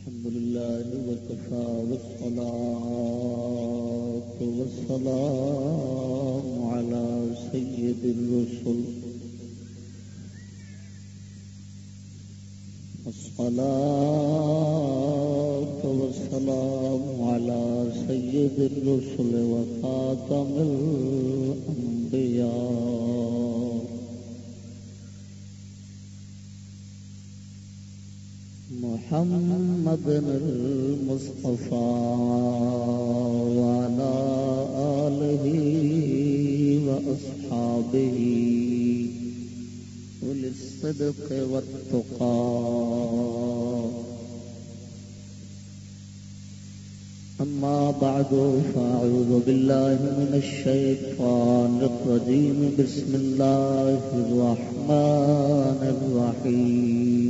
الحمد لله وكفى والصلاة والسلام على سيد الرسل. الصلاة والسلام على سيد الرسل وخاتم الأنبياء. محمد المصطفى وعلى آله وأصحابه وللصدق والتقى. أما بعد، فأعوذ بالله من الشيطان الرجيم. بسم الله الرحمن الرحيم.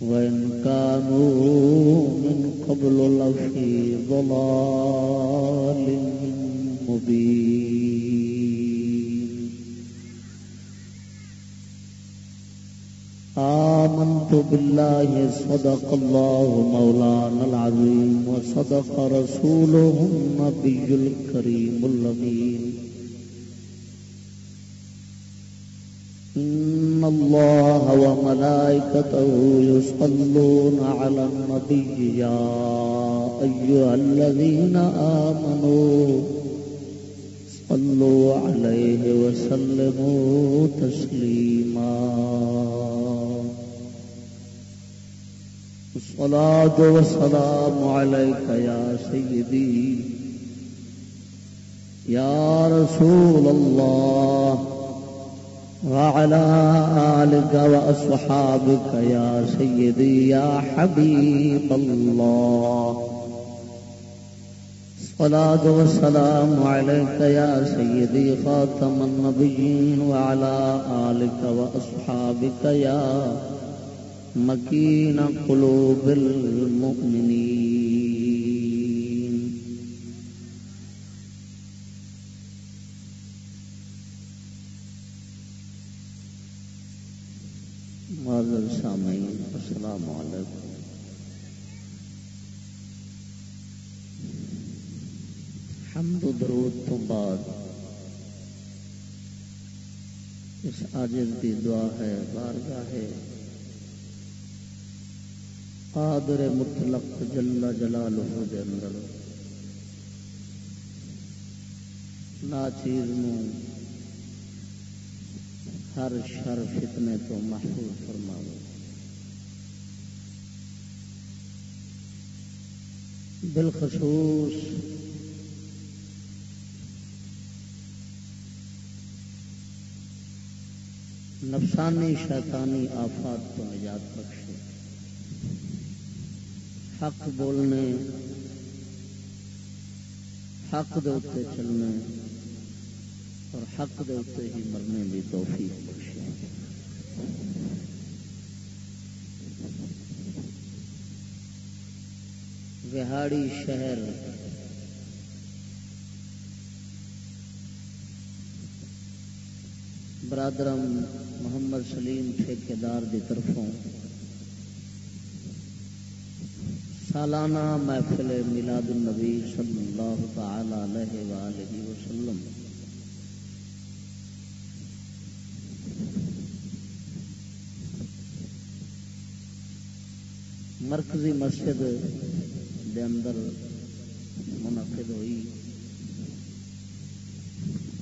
وإن كانوا من قبل لفي ضلال مبين آمنت بالله صدق الله مولانا العظيم وصدق رسوله النبي الكريم الأمين إن الله وملائكته يصلون على النبي يا أيها الذين آمنوا صلوا عليه وسلموا تسليما. الصلاة والسلام عليك يا سيدي. يا رسول الله. وعلى آلك وأصحابك يا سيدي يا حبيب الله. الصلاة والسلام عليك يا سيدي خاتم النبيين وعلى آلك وأصحابك يا مكين قلوب المؤمنين. معذر سامعین، السلام علیکم۔ حمد و درود تو بعد اس عاجز دی دعا ہے، بارگاہ ہے۔ قادر مطلق جل جلالہ دے اندر ناچیز نو ہر شر فتنے تو محفوظ فرماو بالخصوص نفسانی شیطانی آفات کو نجات بخشے۔ حق بولنے، حق دے چلنے۔ اور حق دے اتنے ہی مرنے کی توفیق بخشے۔ وہاڑی شہر برادرم محمد سلیم ٹھیکیدار کی طرفوں سالانہ محفل میلاد النبی صلی اللہ تعالی علیہ وآلہ وسلم مرکزی مسجد دے اندر منعقد ہوئی۔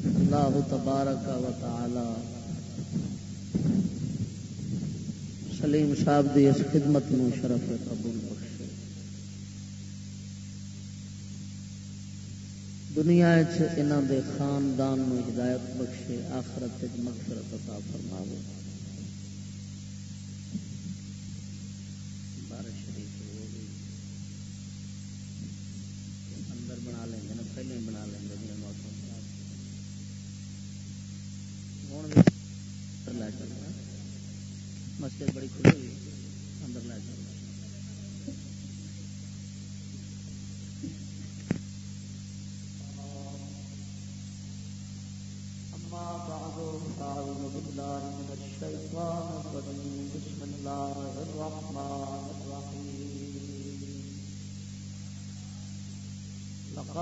اللہ تبارک و تعالی سلیم صاحب دی اس خدمت نو شرف قبول بخشے۔ دنیا انہوں دے خاندان نو ہدایت بخشے، آخرت مغفرت عطا فرماوے۔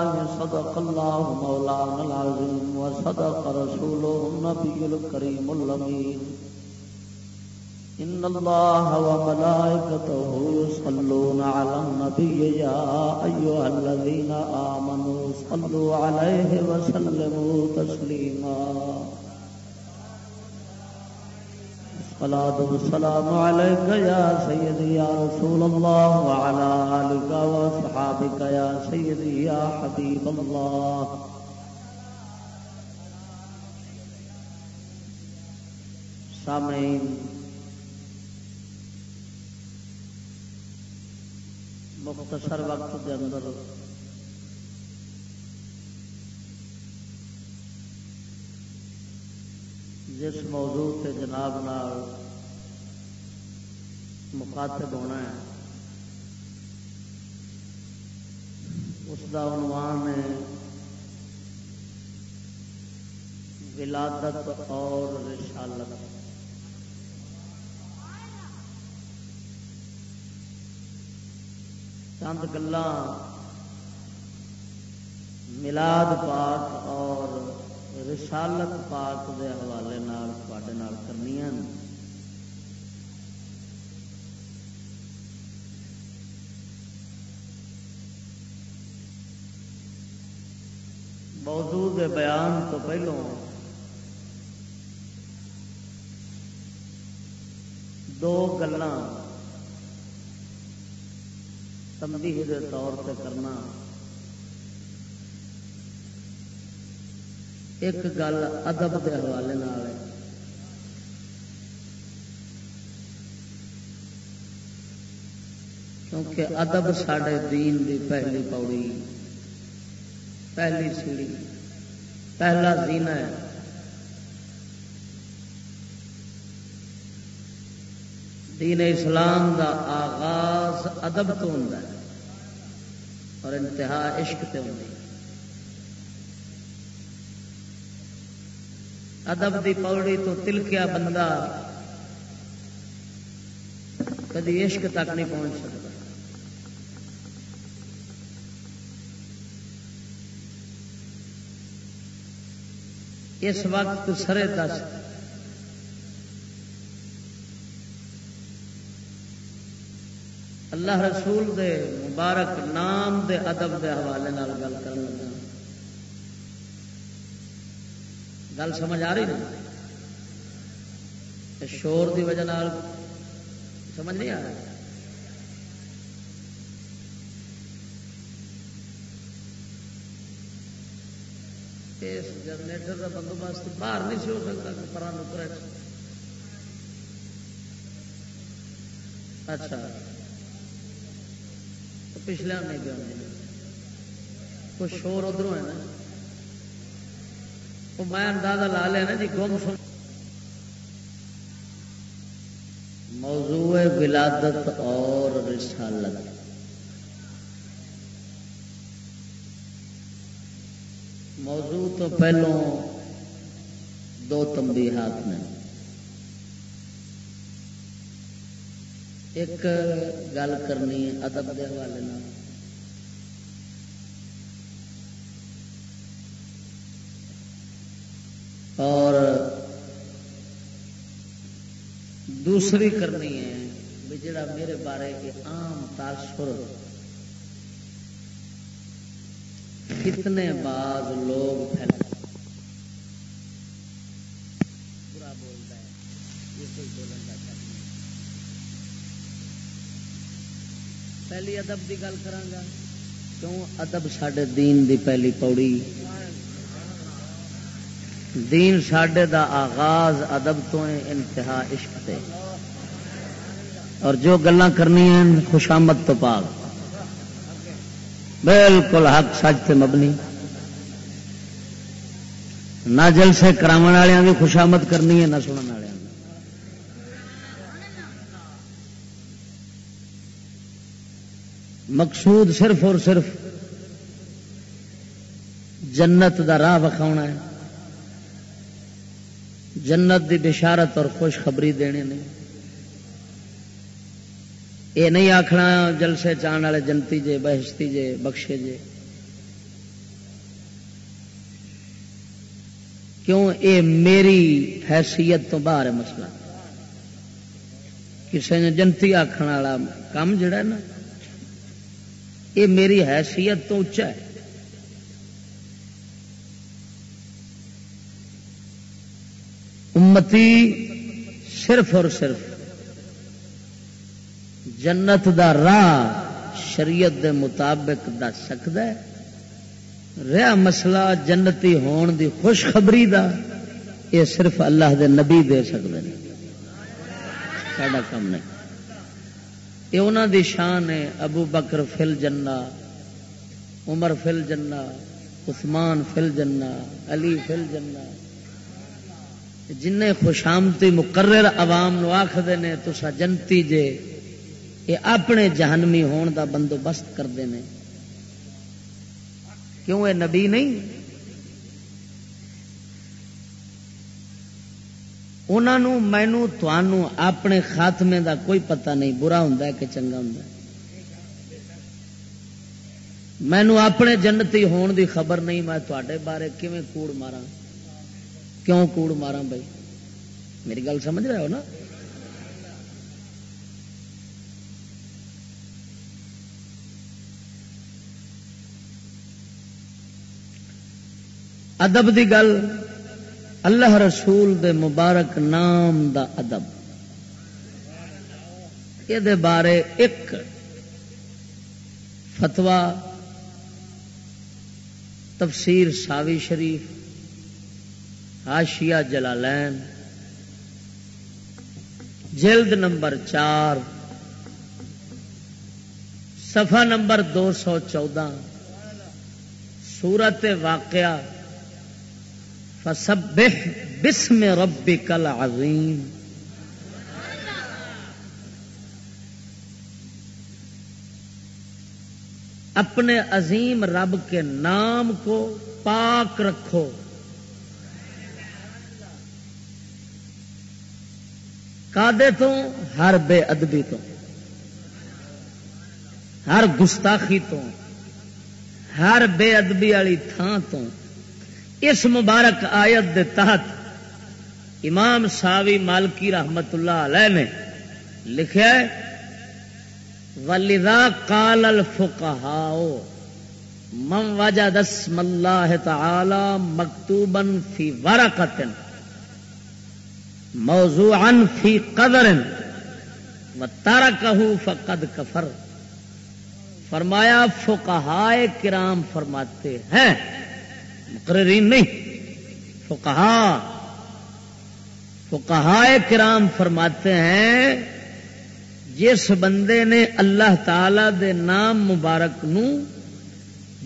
الله صدق الله مولانا العظيم وصدق رسوله النبي الكريم اللمين إن الله وملائكته يصلون على النبي، يا أيها الذين آمنوا صلوا عليه وسلموا تسليما. الصلاة والسلام عليك يا سيدي يا رسول الله وعلى آلك وصحابك يا سيدي يا حبيب الله. سامعين مختصر وقت کے اندر جس موضوع سے جناب نال مخاطب ہونا ہے، اس کا عنوان ہے ولادت اور رسالت۔ چند گلا ملاد پاک اور رسالت پاک دے حوالے کرنی موضوع دے بیان تو پہلو دو گلاں تنبیہ دے طور پہ کرنا۔ ایک گل ادب کے حوالے ہے۔ کیونکہ ادب سڈے دین دی پہلی پوڑی، پہلی سیڑھی، پہلا زینا ہے۔ دین اسلام دا آغاز ادب تو ہوں اور انتہا عشق تے ہوں ادب دی پوڑی تو تلکیا بندہ کدی عشق تک نہیں پہنچ سکتا۔ اس وقت سرے دس۔ اللہ رسول دے مبارک نام دے ادب دے حوالے گل کر لگا۔ گل سمجھ آ رہی نا؟ شور دی وجہ نال سمجھ نہیں آ رہا؟ اس جنریٹر کا بندوبست باہر نہیں سی ہو سکتا پرا نکر اچھا۔ پچھلے نہیں؟ پہ کچھ شور ادھر ہے نا؟ میں اندازہ لا لیا نا جی گم سن موضوع ولادت اور رسالت موضوع تو پہلوں دو تنبیہات نے ایک گل کرنی ادب کے حوالے اور دوسری کرنی ہے بھی جڑا میرے بارے کے عام تاثر کتنے بعد لوگ پھیلا برا بولتا ہے۔ یہ کوئی بولنے کا پہلی ادب کی گل کرا کیوں؟ ادب سڈے دین دی پہلی پوڑی۔ دین سڈے دا آغاز ادب تو انتہا عشق تے۔ اور جو گلا کرنی ہیں خوشامد تو پاگ بالکل حق سچ تے مبنی۔ نہ جلسے کرا والوں کی خوشامد کرنی ہے، نہ سننے والوں مقصود صرف اور صرف جنت دا راہ وکھاؤنا ہے۔ جنت دی بشارت اور خوشخبری دینے نے یہ نہیں آخنا جلسے چان والے جنتی جے، بہشتی جے، بخشے جے۔ کیوں؟ اے میری حیثیت تو باہر ہے مسئلہ۔ کسی نے جنتی آخر والا کام جڑا ہے نا یہ میری حیثیت تو اچا ہے۔ امتی صرف اور صرف جنت دا راہ شریعت دے مطابق دس سکتا ہے۔ رہا مسئلہ جنتی ہون دی خوشخبری دا، یہ صرف اللہ دے نبی دے سکتے ہیں ساڈا کام نہیں۔ یہ انہوں دی شان ہے، ابو بکر فل جنا عمر فل جنا عثمان فل جنا علی فل جنا جن خوشامتی مقرر عوام نو آخر نے تو جنتی جے یہ اپنے جہنمی ہون دا بندوبست کرتے ہیں کیوں یہ نبی نہیں؟ انہوں مینو تنوع اپنے خاتمے دا کوئی پتہ نہیں، برا ہوں کہ چنگا ہوں مینو اپنے جنتی ہون دی خبر نہیں، میں تے بارے کیون کوڑ مارا کیوں کوڑ مارا بھائی؟ میری گل سمجھ رہے ہو نا؟ ادب دی گل اللہ رسول دے مبارک نام دا ادب۔ یہ بارے ایک فتوا تفسیر ساوی شریف ہاشیا جلالین، جلد نمبر چار، صفحہ نمبر دو سو چودہ، سورت واقعہ، فسبح بسم ربک العظیم۔ اپنے عظیم رب کے نام کو پاک رکھو۔ کادے تو، ہر بے ادبی تو، ہر گستاخی تو، ہر بے ادبی والی تھان تو۔ اس مبارک آیت دے تحت امام ساوی مالکی رحمت اللہ علیہ نے لکھا ولیدا کال الفقہاؤ، من وجد اسم اللہ تعالی مکتوبن فی ورقت موضوعا فی قدر و ترکہو فقد کفر۔ فرمایا فقہائے کرام فرماتے ہیں۔ مقررین نہیں فقہا فقہا کرام فرماتے ہیں، جس بندے نے اللہ تعالی دے نام مبارک نو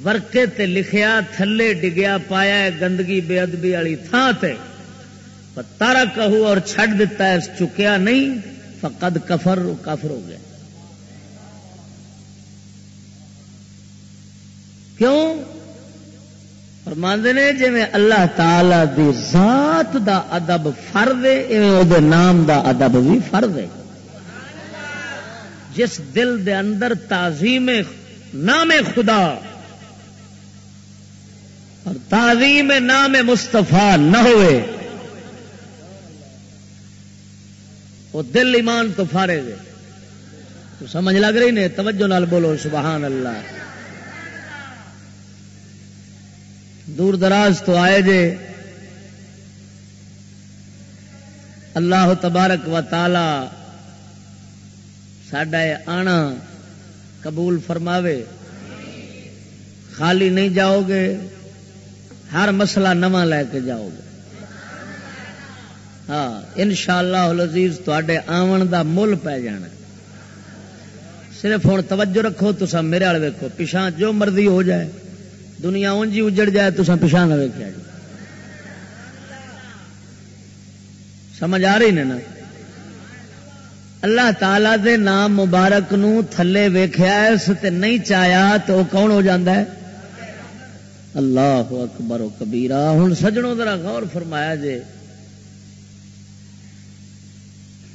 ورکے تے لکھیا، تھلے ڈگیا پایا گندگی، بے ادبی والی تھان تے۔ تارا کہو اور چھڑ دیتا ہے، چکیا نہیں، فقد کفر کافر ہو گیا۔ کیوں؟ فرماندے نے جی اللہ تعالی دی ذات دا ادب فرد ہے نام دا ادب بھی فرد ہے جس دل دے اندر تعظیم نام خدا اور تعظیم نام مستفا نہ ہوئے وہ دل ایمان تو فارے گے تو سمجھ لگ رہی نے توجہ نال بولو، سبحان اللہ۔ دور دراز تو آئے جے۔ اللہ تبارک و تعالی سڈا آنا قبول فرماوے۔ خالی نہیں جاؤ گے، ہر مسئلہ نواں لے کے جاؤ گے۔ ہاں ان شاء اللہ لذیذ تے آن کا مل پی جانا صرف ہوں توجہ رکھو تو میرے والے ویکو پچھا جو مرضی ہو جائے، دنیا اونجی اجڑ جائے تو پچھا نہ ویکیا جی سمجھ آ رہی نے نا؟ اللہ تعالی دے نام مبارک نو تھلے ویخیا نہیں چایا تو کون ہو جاندہ ہے؟ اللہ اکبر و کبیرہ۔ ہوں سجنوں ذرا غور فرمایا جے۔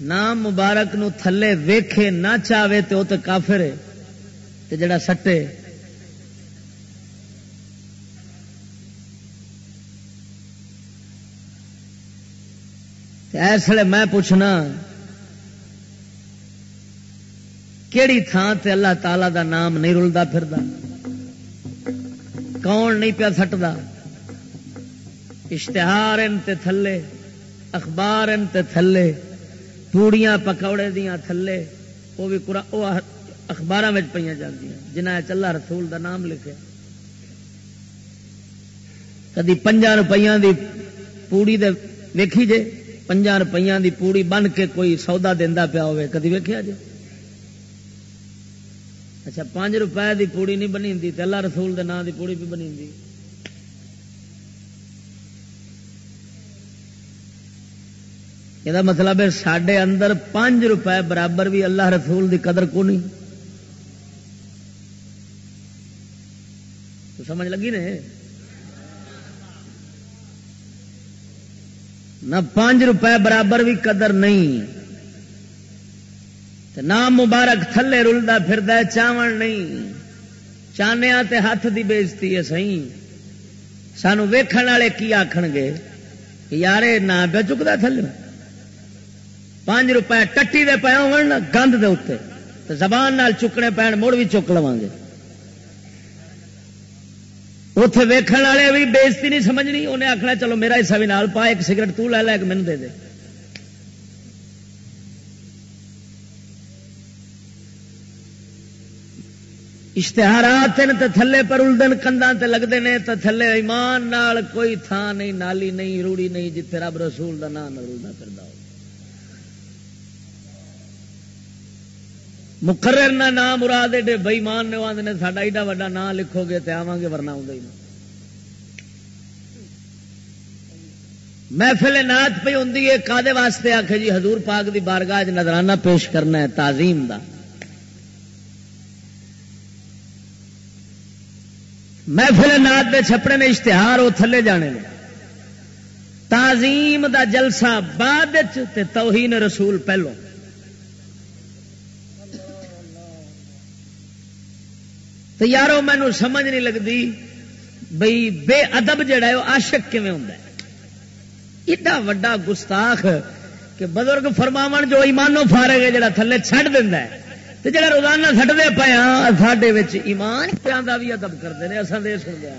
نام مبارک نو تھلے ویکھے نہ چاہے تو تو کافر ہے تے جڑا سٹے۔ اس لیے میں پوچھنا، کیڑی تھان تے اللہ تعالی دا نام نہیں رلتا پھر کون نہیں پیا سٹتا اشتہار ان تے تھلے اخبار ان تے تھلے۔ پوڑیاں پکوڑے دیا تھلے، وہ بھی اخبار پہ جی جنہیں چلا رسول دا نام لکھے کدی پنجا روپیہ دی پوڑی دے، ویکھی جے پنجا روپیہ دی پوڑی بن کے کوئی سودا دینا پیا ہوے کدی ویکیا جے؟ اچھا پانچ روپئے دی پوڑی نہیں بنی ہوں اللہ رسول دے نام دی پوڑی بھی بنی یہ مطلب ہے سڈے اندر پانچ روپے برابر بھی اللہ رسول دی قدر کو نہیں تو سمجھ لگی نے نہ پانچ روپے برابر بھی قدر نہیں نام مبارک تھلے رلدا پھر چاون نہیں چانے تے ہاتھ دی بےزتی ہے سی سانو ویکھن والے کی آخ گے یار نہ پہ چکتا تھلے پانچ روپے ٹٹی دے پے ہو گند دے اتنے زبان نال چکنے پین، مڑ بھی چک لوا گے۔ اتے ویکھن والے بھی بےزتی نہیں سمجھنی انہیں آخنا چلو میرا حصہ بھی نال پا، ایک سگرٹ تو لے لے، ایک مینو دے دے۔ اشتہارات تھلے پر الدن کنداں تے لگتے ہیں تو تھلے ایمان نال کوئی تھان نہیں، نالی نہیں، روڑی نہیں جتنے رب رسول دا نام رلدا پھر مقرر نہ نام مراد ایڈے بئیمان نے آدھے نے، ساڈا ایڈا وا نام لکھو گے تو آواں گے ورنہ آئی محفل نات پہ ہوں کا واسطے آخ جی حضور پاک دی بارگاہ نظرانہ پیش کرنا ہے، تعظیم دا۔ محفل نات دے چھپڑے نے اشتہار وہ تھلے جانے نے۔ تعظیم دا جلسہ بعد توہین رسول پہلو۔ تو یارو، مینو سمجھ نہیں لگتی بئی بے ادب جڑا ہے وہ آشک کھے ہوں ایڈا وڈا گستاخ کہ بزرگ فرماو جو ایمانو فارے گے جڑا تھلے چھڈ دینا ہے۔ تو جڑا روزانہ سٹتے پیا ہاں، ساڈے ایمان کا بھی ادب کرتے ہیں؟ اصل دے سن گیا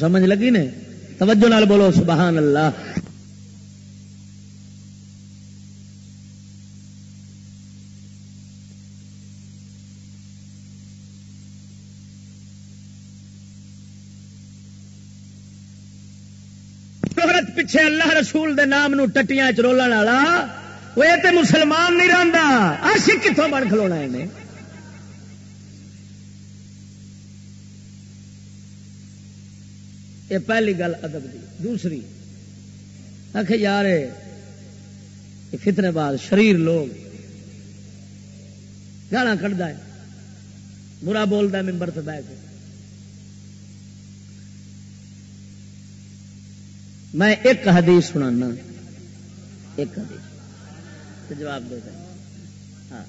سمجھ لگی نے؟ توجہ نال بولو، سبحان اللہ۔ پیچھے اللہ رسول دے نام نو ٹٹیاں چرولن والا، وہ تے مسلمان نہیں رہتا آشک کتوں بن کھلونا ہے یہ پہلی گل ادب دی۔ دوسری آخ یار فتنے بعد شریر لوگ گالا کھڑا ہے، برا بولتا ممبر سے بہ کے میں ایک حدیث سنانا، ایک حدیث۔ جواب دے ہاں۔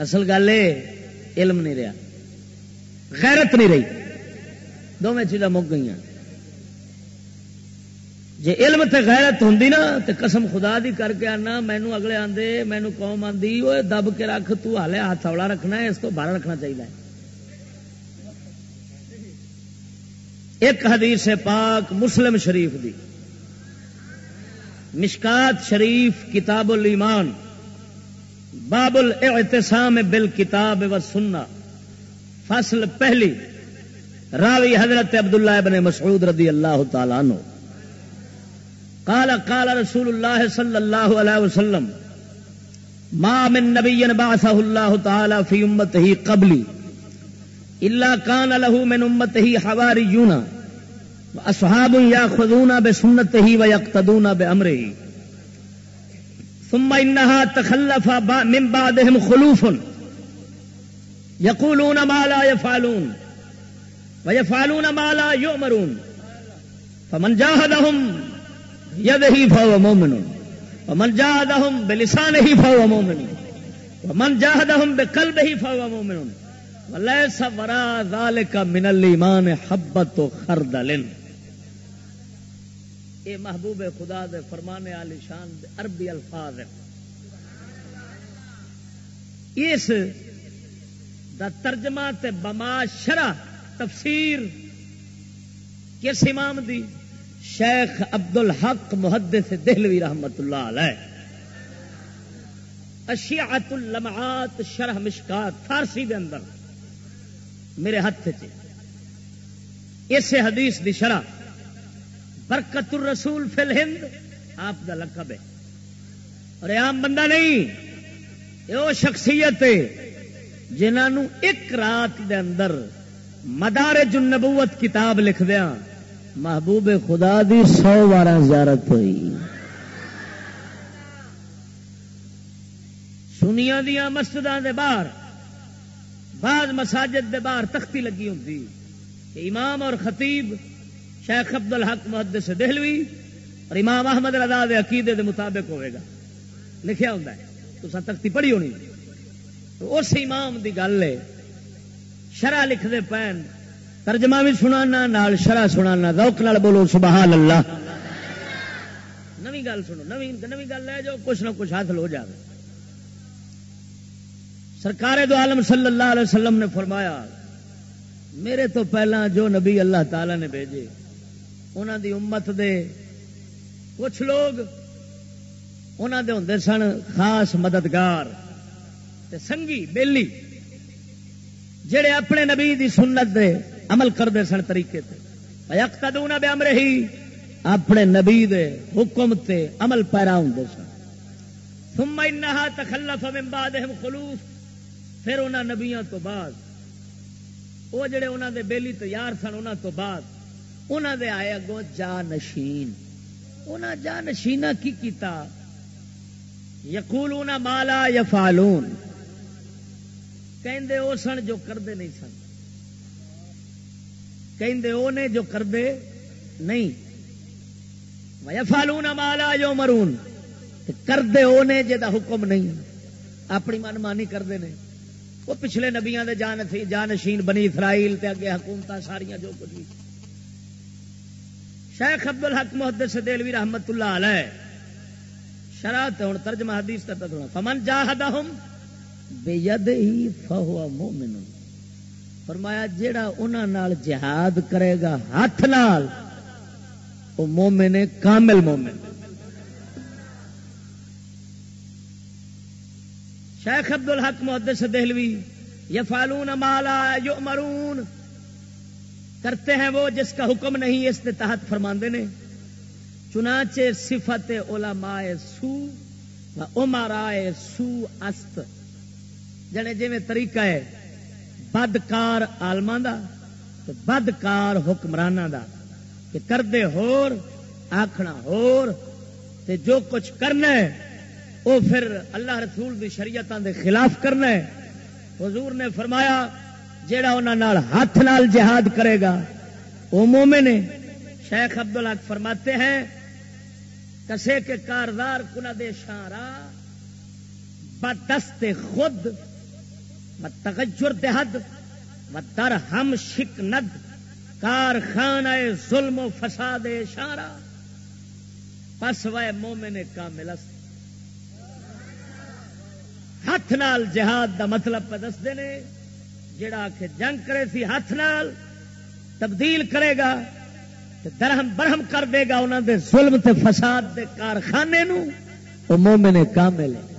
اصل گل علم نہیں رہا، غیرت نہیں رہی۔ دونوں چیزاں مک گئی جی علم تے غیرت ہوں نا تو قسم خدا دی کر کے آنا مینو اگلے آدھے مینو قوم آدھی وہ دب کے رکھ، تو ہالے ہاتھ اولا رکھنا ہے، اس کو باہر رکھنا چاہیے۔ ایک حدیث پاک مسلم شریف دی۔ مشکات شریف کتاب الایمان، باب الاعتصام بالکتاب و سننا فصل پہلی۔ راوی حضرت عبداللہ ابن مسعود رضی اللہ تعالیٰ عنہ۔ قال قال رسول الله صلى الله عليه وسلم، ما من نبي بعثه الله تعالى في امته قبلي الا كان له من امته حواريون واصحاب ياخذون بسنته ويقتدون بامره ثم انها تخلف من بعدهم خلوف يقولون ما لا يفعلون ويفعلون ما لا يؤمرون فمن جاهدهم ید ہی فو مومن من جاہد ہم بے لسان ہی فو مومن من جاہد ہم بے قلب ہی فو مومن لیسا ورا ذالک من الایمان حبت و خردل اے محبوب خدا دے فرمانے علی شان دے عربی الفاظ اس دا ترجمہ تے بما شرح تفسیر کس امام دی؟ شیخ ابد الحق محدث دہلوی رحمت اللہ علیہ۔ اشیعت اللمعات شرح مشکات فارسی دے اندر، میرے ہاتھ چ۔ اس حدیث دی شرح، برکت الرسول فی الہند، آپ دا لقب ہے۔ اور عام بندہ نہیں، یہ شخصیت جنہوں ایک رات دے اندر مدار النبوت کتاب لکھ دیا، محبوب خدا دی سو بارہ زیارت ہوئی۔ سنیا دیا مسجد دے باہر، بعض مساجد دے باہر تختی لگی ہوں امام اور خطیب، شیخ عبد الحق محد سے دہلوی اور امام احمد رضا دے عقیدے دے مطابق ہوئے گا۔ لکھیا ہوں تو سا تختی پڑھی ہونی۔ تو اس امام دی گل ہے شرح لکھ دے پین ترجمہ بھی سنانا، نال شرح سنانا۔ روک نال بولو سبحان اللہ نوی گل سنو، نوی نوی گل لے جو کچھ نہ کچھ حاصل ہو جائے سرکار دو عالم صلی اللہ علیہ وسلم نے فرمایا، میرے تو پہلا جو نبی اللہ تعالی نے بھیجے انہوں دی امت دے کچھ لوگ انہوں دے ہوں سن خاص مددگار، تے سنگی، بیلی۔ جڑے اپنے نبی دی سنت دے عمل کرتے سن طریقے تے۔ بے امر ہی اپنے نبی دے حکم تے عمل پیرا ہوں سن۔ ثم انہا تخلف من بعدهم خلوف پھر انہاں نبیاں تو بعد وہ جڑے انہاں دے بیلی تیار سن انہاں تو بعد، انہاں دے آئے اگوں جا نشین انہاں جا نشینہ کی کیتا؟ یقولون مالا یفعلون۔ کہندے او سن جو کردے نہیں سن۔ کہندے او نے جو کردے نہیں۔ ویفالون مالا جو مرون کردے او نے جدا حکم نہیں۔ اپنی من مانی کرتے ہیں وہ پچھلے نبیاں دے جان تھی، جانشین بنی اسرائیل تے اگے حکومت ساریاں جو کچھ بھی۔ شیخ عبد الحق محدث دلوی رحمت اللہ علیہ۔ شرات ہوں ترجمہ حدیث کا تک فمن جاہدہم بید ہی فہو مومن۔ فرمایا جیڑا انہاں نال جہاد کرے گا ہاتھ نال وہ مومن کامل مومن۔ شیخ عبد الحق محدث دہلوی یفالون مالا یؤمرون۔ کرتے ہیں وہ جس کا حکم نہیں، اس کے تحت فرماندے نے۔ چنانچہ صفت علماء سو عمرائے سو است۔ جنے جی طریقہ ہے، بدکار آلما کا بدکار حکمران دا، کہ کردے ہور آخنا ہور، تے جو کچھ کرنا ہے وہ پھر اللہ رسول دی شریعتوں دے خلاف کرنا ہے۔ حضور نے فرمایا، جیڑا انہوں ہاتھ نال جہاد کرے گا وہ مومن نے شیخ عبد الحق فرماتے ہیں، کسے کے کاردار کنا دے شارا بدست خود تغجر دہد و در ہم شک ند، کارخانہ ظلم و فساد اشارہ۔ پس وے مومن کا ملس ہاتھ نال جہاد دا مطلب پہ دستے نے، جڑا کہ جنگ کرے سی ہاتھ نال، تبدیل کرے گا درہم برہم کر دے گا انہوں دے ظلم تے فساد دے کارخانے نو، وہ مومن کامل ہے۔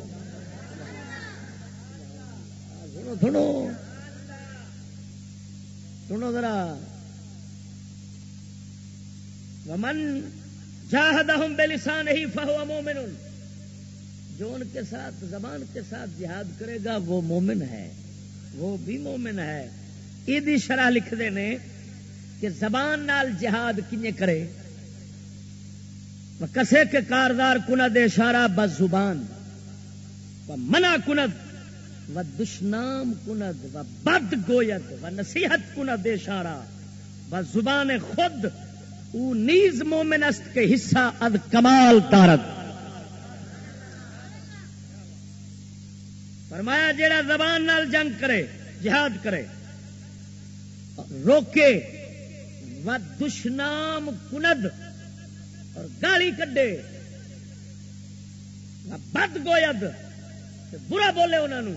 سنو۔ سنو ذرا۔ ومن جاہدہم بلسان ہی فہو مومن۔ جو ان کے ساتھ زبان کے ساتھ جہاد کرے گا، وہ مومن ہے۔ وہ بھی مومن ہے۔ یہ شرح لکھتے ہیں کہ زبان نال جہاد کنے کرے۔ کسے کے کاردار کند اشارہ بس زبان منع کند و دشنام کند و بد گویت و نصیحت کند اشارہ بس زبان خود او نیز مومن است کے حصہ اد کمال تارت فرمایا جیڑا زبان نال جنگ کرے، جہاد کرے، روکے و دشنام کند اور گالی کڈے بد گوید برا بولے انہوں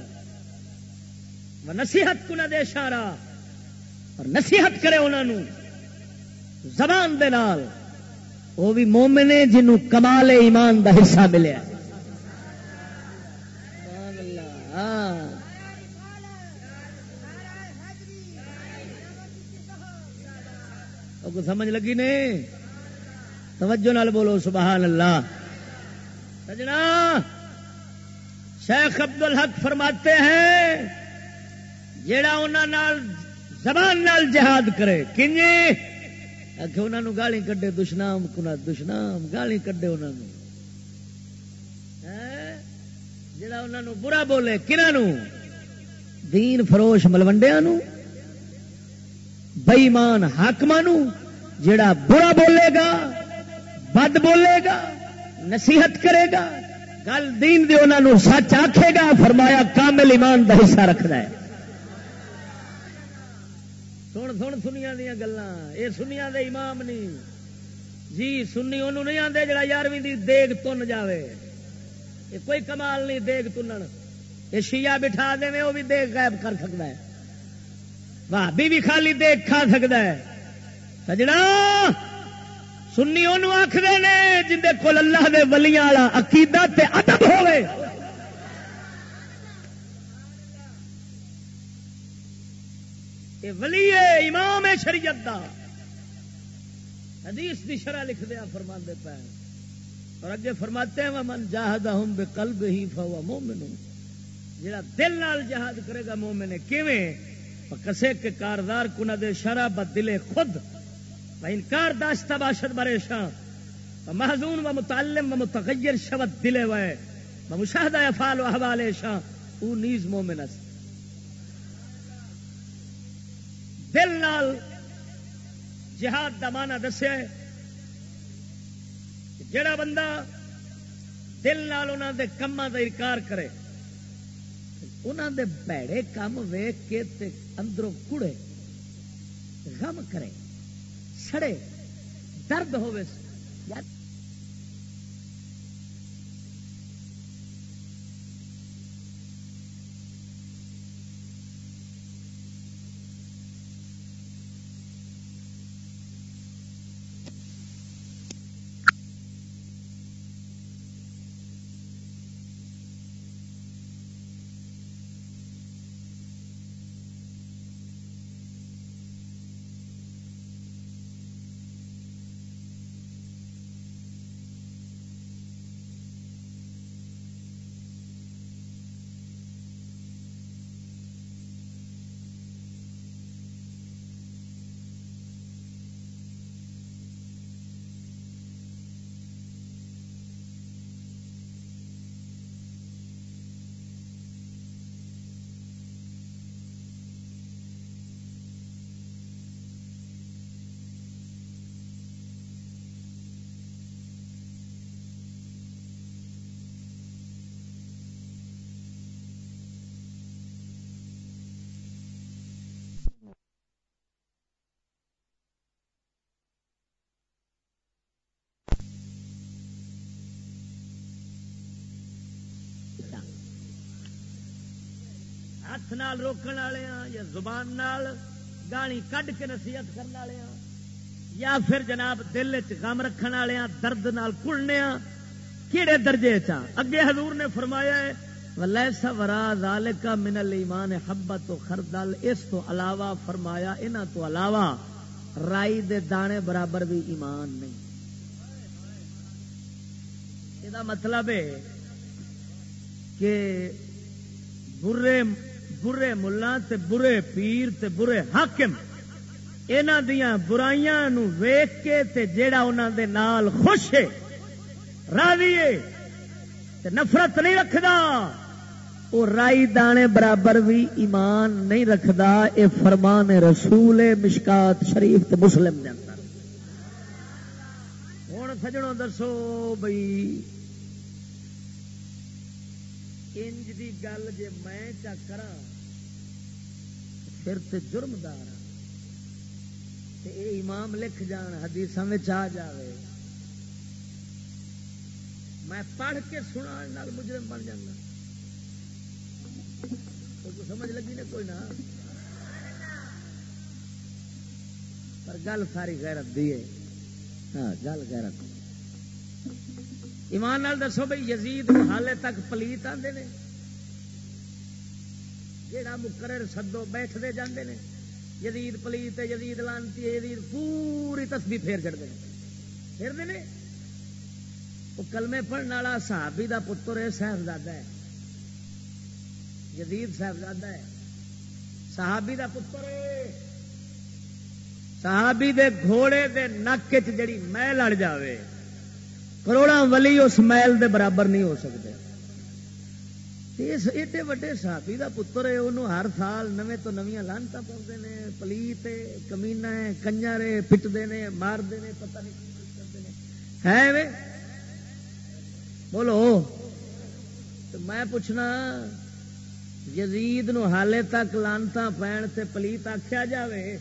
نصیحت کن دے اشارہ، اور نصیحت کرے انہوں زبان دے نال وہ بھی مومنے جنوں کمال ایمان دا حصہ ملیا کو سمجھ لگی نے؟ توجہ نال بولو، سبحان اللہ۔ سجنا، شیخ عبد الحق فرماتے ہیں جیڑا انہوں زبان نال جہاد کرے کنجے انہوں گالی کڈے، دشنام کنا، دشنام، گالی کڈے انہوں ہاں؟ جڑا انہوں برا بولے کنہوں دین فروش ملوڈیا بئیمان حاقم جڑا برا بولے گا، بد بولے گا، نصیحت کرے گا، گل دین دے انہوں سچ آکھے گا، فرمایا کامل ایمان کا حصہ رکھنا ہے۔ سن سن سنیا دیا گلان یہ سنیا دے امام نہیں۔ جی سنی انہوں نہیں آتے جڑا یارویں دی دیگ تن جاوے۔ یہ کوئی کمال نہیں دیگ تنن۔ یہ شیعہ بٹھا دے وہ بھی دیگ غائب کر سکتا ہے۔ بھابی بھی خالی دیکھ کھا سکتا ہے۔ سجنا سنی ان آخر نے جن کول اللہ دے ولیاں والا عقیدہ تے ادب ہوئے ولی امام ہے شریعت دا۔ حدیث دی شرح لکھ دیا فرما دے پہ اور اگے فرماتے ہیں من جاہد ہوں بے قلب ہی فوا مومن جڑا دل نال جہاد کرے گا مومن کیویں؟ کسے کے کاردار کنا دے شرع بد دلے خود۔ و انکار داشتہ باشد برے شاہ و محضون و متعلم و متغیر شود دلے وے۔ و مشاہدہ افعال و احوال شاہ او نیز مومن است۔ دل نال جہاد دا معنی دسے جڑا بندہ دل نال انہاں دے کماں دا انکار کرے انہوں دے بیڑے کام ویک کے تے اندروں کڑے، غم کرے، سڑے، درد ہوئے ہاتھ نال روکن والے ہاں یا زبان نال گالی کڈ کے نصیحت کرنے والے ہاں یا پھر جناب دل چم رکھنے والے ہاں درد نال کلنے کہڑے درجے چا اگے حضور نے فرمایا ہے ورا ذالک من الایمان حبت و خردل، اس تو علاوہ فرمایا، انہاں تو علاوہ رائی دے دانے برابر بھی ایمان نہیں۔ یہ مطلب ہے کہ برے برے ملا تے برے پیر تے برے حاکم، انہاں دیاں برائیاں نو ویکھ کے تے جیڑا انہاں دے نال خوش ہے، راضی ہے تے نفرت نہیں رکھدا۔ وہ رائی دانے برابر بھی ایمان نہیں رکھدا، اے فرمان رسول مشکات شریف تے مسلم دے اندر۔ ہوں سجنوں دسو بھائی انج دی گل جے میں چا کرا پھر تے جرم دار تے اے امام لکھ جان حدیث میں آ جاوے۔ میں پڑھ کے سنا نال مجرم بن جانا۔ سمجھ لگی نا کوئی نہ۔ پر گل ساری غیرت دی ہے۔ ہاں گل غیرت ایمان نال دسو بھائی یزید حالے تک پلیت آتے ہیں جہاں مقرر سدو بیٹھتے جاندے نے، یزید پلیت یزید لانتی یزید پوری تسبی پھیر چڑھتے ہیں پھر دے وہ کلمے پڑھنے والا صحابی دا پتر ہے، صاحبزادہ ہے۔ یزید صاحبزادہ ہے۔ صحابی دا پتر ہے۔ صحابی دے گھوڑے دے نک چ جڑی میل لڑ جاوے کروڑا ولی اس میل دے برابر نہیں ہو سکتے ایڈے وڈے صحابی دا پتر ہے، انہوں ہر سال نویں تو نویاں لانتا پاؤں نے پلیت کمینا ہے کنجر پٹتے ہیں مارتے ہیں، پتہ نہیں کرتے ہے بولو۔ تو میں پوچھنا، یزید نو حالے تک لانتا پین تے پلیت آخیا جاوے؟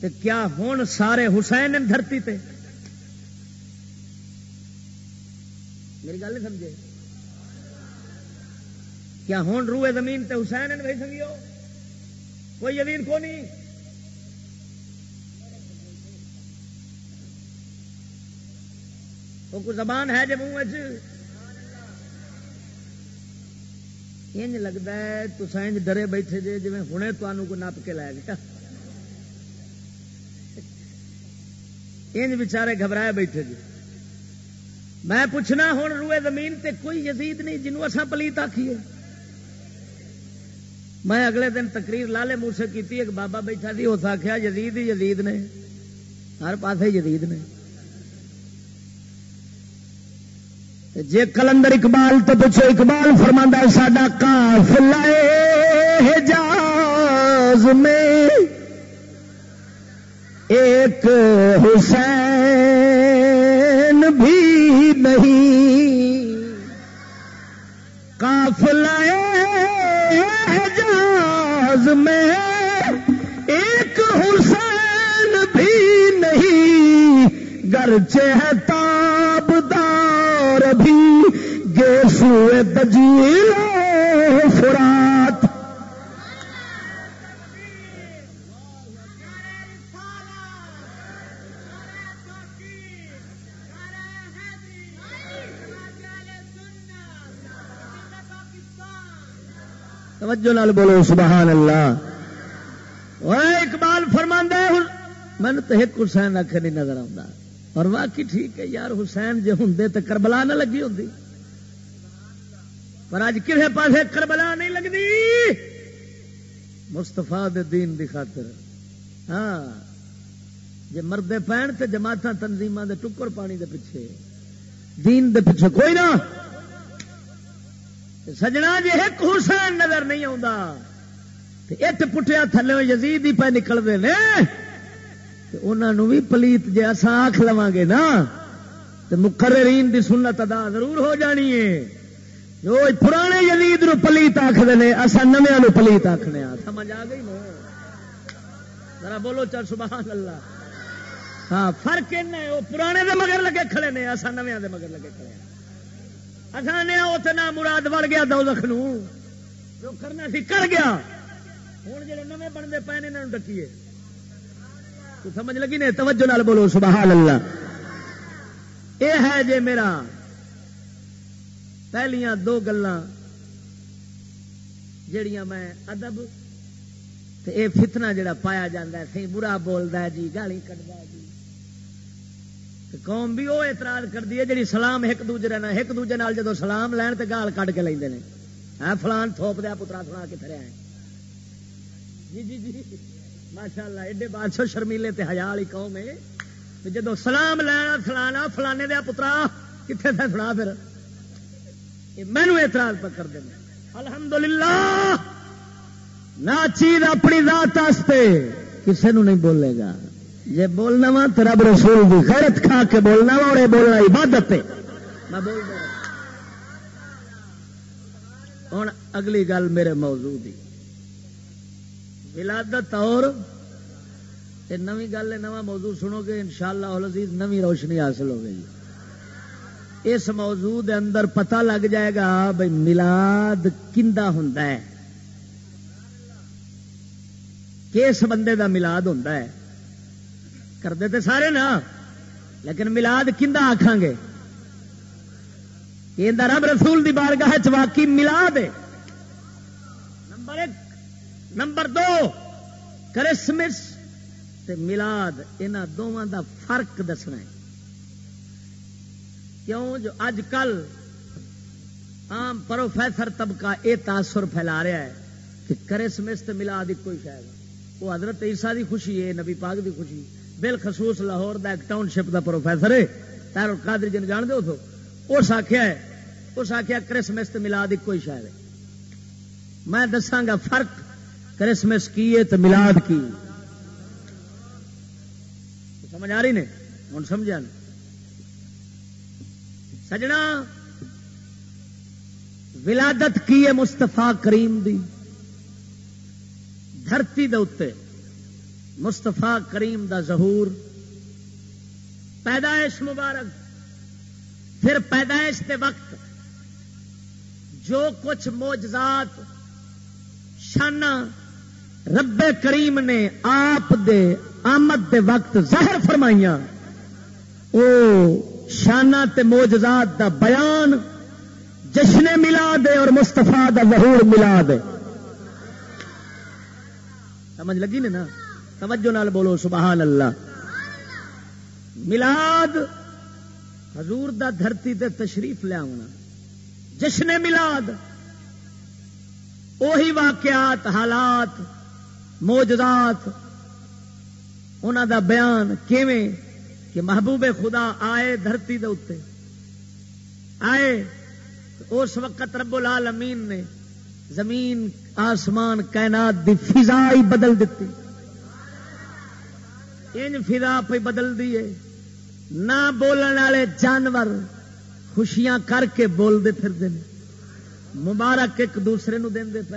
تے کیا ہوں سارے حسین دھرتی تے؟ میری گل نہیں سمجھے؟ کیا ہوں روئے زمین تے حسین بھائی سنگیو کوئی یزید کو نہیں وہ کوئی زبان ہے جب منہ انج لگتا ہے تو سائنج ڈرے بیٹھے جے جی ہوں تمہوں کو نپ کے لایا گیا۔ انج بچارے گھبرائے بیٹھے جی میں پوچھنا ہوں روئے زمین تے کوئی یزید نہیں جنوب اصا پلیت آخیے میں اگلے دن تقریر لالے منہ سے کی ایک بابا بیٹھا تھی اس آخیا یزید ہی یزید نے۔ ہر پاس یزید نے۔ جے کلندر اقبال تو پوچھو، اقبال فرما ساڈا کافل جاز میں ایک حسین گرچہ ہے تاب دار بھی گیسو تجیل فرات۔ توجہ نال بولو، سبحان اللہ۔ اقبال فرماندہ من تو ایک حسین آخ نہیں نظر آتا اور واقعی ٹھیک ہے، یار حسین جی ہوں تو کربلا نہ لگی ہوں پر اج کسی پاس کربلا نہیں لگتی مستفا دین دی خاطر۔ ہاں جی مردے پہن تو جماعت تنظیم دے ٹکر پانی دے پیچھے۔ دین دے پیچھے کوئی نہ۔ سجنا جی ایک حسین نظر نہیں آتا اٹ پٹیا تھلے یزید ہی پہ نکلتے ہیں انہوں بھی پلیت جی اصا آخ لوا گے نا تو مقررین دی سنت ادا ضرور ہو جانی ہے۔ جو پرانے یزید نو پلیت آخر نے اصا نمیا نو پلیت آخنے سمجھ آ گئی نا؟ ذرا بولو چل، سبحان اللہ۔ ہاں فرق وہ پرانے دے مگر لگے کھڑے نے اصا نمیا دے مگر لگے کھڑے اصا نے اتنا مراد وڑ گیا دولخ نو۔ جو کرنا سی، کر گیا۔ ہوں جی نمے بنتے پے نے ڈکیے۔ تو سمجھ لگی نے؟ توجہ نال بولو، سبحان اللہ۔ یہ ہے جے میرا پہلیاں دو گلاں جڑیاں میں ادب اے فتنہ جڑا پایا جاتا ہے سی برا بولتا ہے جی گالی کٹتا ہے جی۔ قوم بھی وہ اعتراض کرتی ہے جی سلام ایک دوجے ایک دوجے نال جدو سلام لین تو گال کٹ کے لے ہاں فلان تھوپ دیا پترا سنا کتنے آئے۔ جی جی جی۔ ماشاء اللہ ایڈے بادشاہ شرمیلے تے حیا والی قوم ہے۔ جدو سلام لینا، فلانا، فلانے دیا پترا کتنے سے سنا پھر؟ مینو اعتراض پہ کر دیں الحمدللہ، نہ چیز اپنی ذات کسی نو نہیں بولے گا۔ جی بولنا وا تو رب رسول کی غیرت کھا کے بولنا وا اور بولنا عبادت میں بول ہوں۔ اگلی گل میرے موضوع دی۔ ولادت اور نو گل ہے نواں موضوع سنو گے ان شاء اللہ عزیز نوی روشنی حاصل ہو گئی اس موضوع دے اندر پتہ لگ جائے گا بھائی ملاد کندا ہوں کس بندے دا ملاد ہوں کرتے تو سارے نا، لیکن ملاد کندا آخان گے۔ یہ رب رسول دی بارگاہ چواقی ملاد ہے۔ نمبر ایک نمبر دو، کرسمس تے ملاد یہاں دونوں دا فرق دسنا ہے۔ کیوں جو اج کل عام پروفیسر طبقہ یہ تاثر پھیلا رہا ہے کہ کرسمس تے ملاد ایک کوئی شاید وہ حضرت عیسیٰ دی خوشی ہے، نبی پاک دی خوشی۔ بالخصوص لاہور دا ایک ٹاؤن شپ دا پروفیسر ہے تیر قادری جن جان دو تو۔ اس آخیا ہے، اس آخیا کرسمس تے ملاد ایک کوئی شاید ہے۔ میں دساگا فرق کرسمس کی ہے تو ملاد کی۔ سمجھ آ رہی نے؟ ہوں سمجھا سجنا، ولادت کی ہے مستفا کریم دی۔ دھرتی دے مستفا کریم دا ظہور۔ پیدائش مبارک۔ پھر پیدائش کے وقت جو کچھ موجزات شانہ رب کریم نے آپ دے آمد دے وقت ظاہر فرمائیاں۔ او شانہ تے موجزات دا بیان جشن ملا دے اور مستفا دا ظہور ملا دے۔ سمجھ لگی نا؟ توجہ نال بولو، سبحان اللہ۔ ملاد حضور دا دھرتی تے تشریف لیا جشن ملاد وہی واقعات، حالات موجدات انہوں دا بیان کیویں کہ محبوب خدا آئے دھرتی دے اتنے آئے اس وقت رب العالمین نے زمین، آسمان، کائنات دی فضا ہی بدل دیتی۔ ان فضا پہ بدل دیے نہ بولن والے جانور خوشیاں کر کے بولتے پھر مبارک ایک دوسرے نو دے پے۔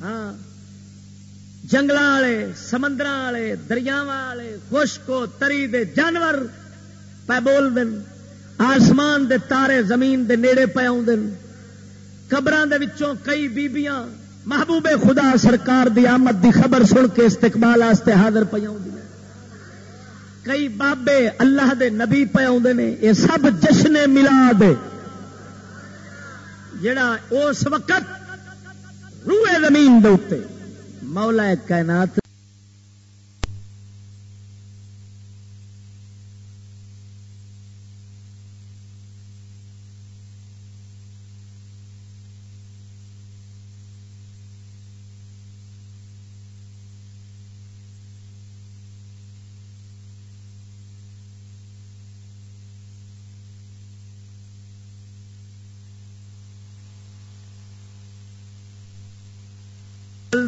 ہاں۔ جنگل والے سمندر والے دریاوا والے خشکو تری دے جانور پہ بول دن، آسمان دے تارے زمین دے نیڑے پہ قبر کئی بیبیاں، محبوب خدا سرکار دی آمد دی خبر سن کے استقبال آستے حاضر پہ کئی بابے اللہ دے نبی پہ آدھے یہ سب جشن ملا دے جڑا اس وقت روئے زمین دے مولا کائنات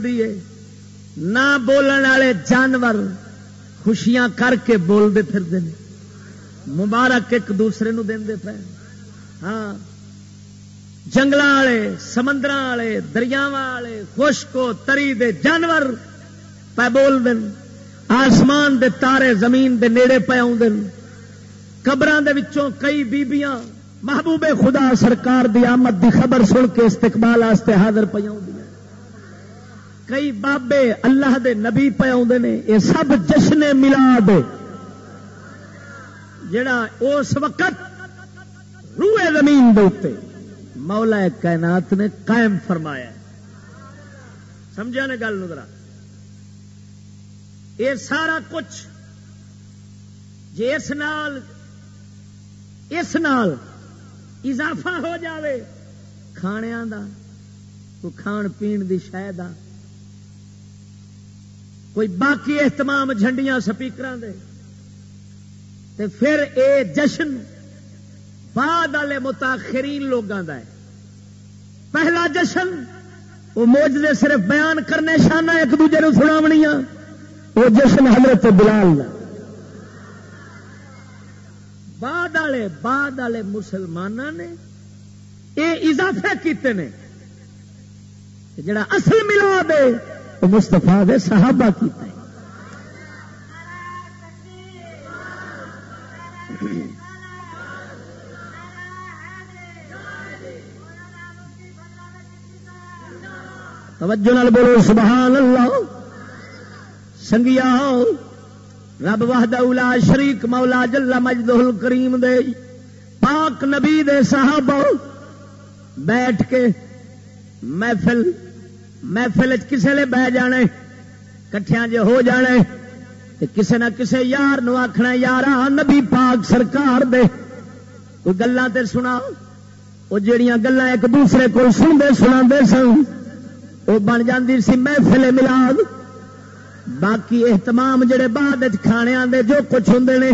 دیے نہ بولن والے جانور خوشیاں کر کے بولتے پھرتے ہیں مبارک ایک دوسرے نو دے پے ہاں جنگل والے سمندر والے دریاوا والے خشکو تری دے جانور پہ بول دن آسمان دے تارے زمین دے نیڑے پہ قبر کئی بیبیاں محبوب خدا سرکار دی آمد دی خبر سن کے استقبال آستے حاضر پہ کئی بابے اللہ دے نبی پہ آدھے نے، یہ سب جشن ملاد جڑا اس وقت روئے زمین دے مولا کائنات نے قائم فرمایا سمجھا نے گل نظرا یہ سارا کچھ جی اس نال اس نال اضافہ ہو جاوے، کھانیاں دا کھان پین دی شاید کوئی باقی اہتمام جھنڈیاں سپیکر دے۔ تے پھر اے جشن بعد والے متاخرین لوگوں کا ہے۔ پہلا جشن، وہ موجے صرف بیان کرنے شانہ ایک دوجے کو سناونیاں۔ وہ جشن حضرت بلال بعد والے بعد والے مسلمانوں نے یہ اضافے کیتے ہیں جڑا اصل ملا دے وہ مستفا دے صحابہ کیتا ہے توجہ نال بولو سبحان اللہ سنگیا، رب واہد اولا شریک، مولا جلا مجدہ کریم دے۔ پاک نبی دے صحابہ بیٹھ کے محفل محفل کسے لے بہ جانے کٹھیاں جے ہو جانے تے کسے نہ کسے یار نو آخنا یار نبی پاک سرکار دے۔ کوئی گلاں تے سنا وہ جڑیاں گلاں ایک دوسرے کو سنتے سنا سن وہ بن جاندی سی محفل ملاد۔ باقی اہتمام جڑے بعد کھانے دے جو کچھ ہوں نے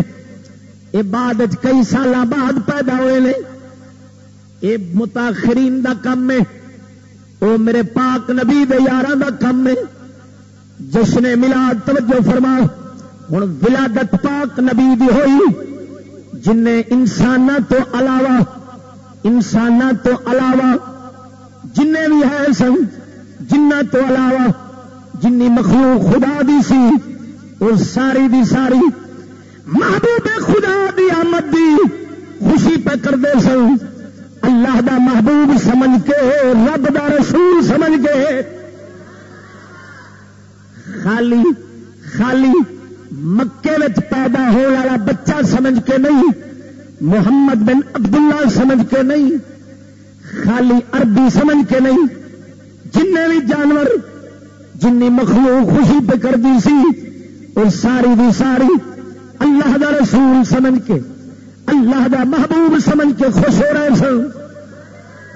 یہ بعد کئی سال بعد پیدا ہوئے نے۔ یہ متاخرین دا کم ہے۔ وہ میرے پاک نبی دے یار دا کم ہے۔ جشن ملاد توجہ فرما ہوں ولادت پاک نبی دی ہوئی، جن انسان تو علاوہ انسان تو علاوہ جن بھی ہے سن جنہ تو علاوہ جنی مخلوق خدا دی سی وہ ساری دی ساری محبوب خدا دی آمد دی خوشی پہ کرتے سن۔ اللہ دا محبوب سمجھ کے، رب دا رسول سمجھ کے۔ خالی خالی مکے پیدا ہونے والا بچہ سمجھ کے نہیں، محمد بن عبداللہ سمجھ کے نہیں، خالی عربی سمجھ کے نہیں۔ جن بھی جانور جن مخلوق خوشی پہ کر دی سی وہ ساری دی ساری اللہ دا رسول سمجھ کے۔ اللہ دا محبوب سمجھ کے خوش ہو رہے سن،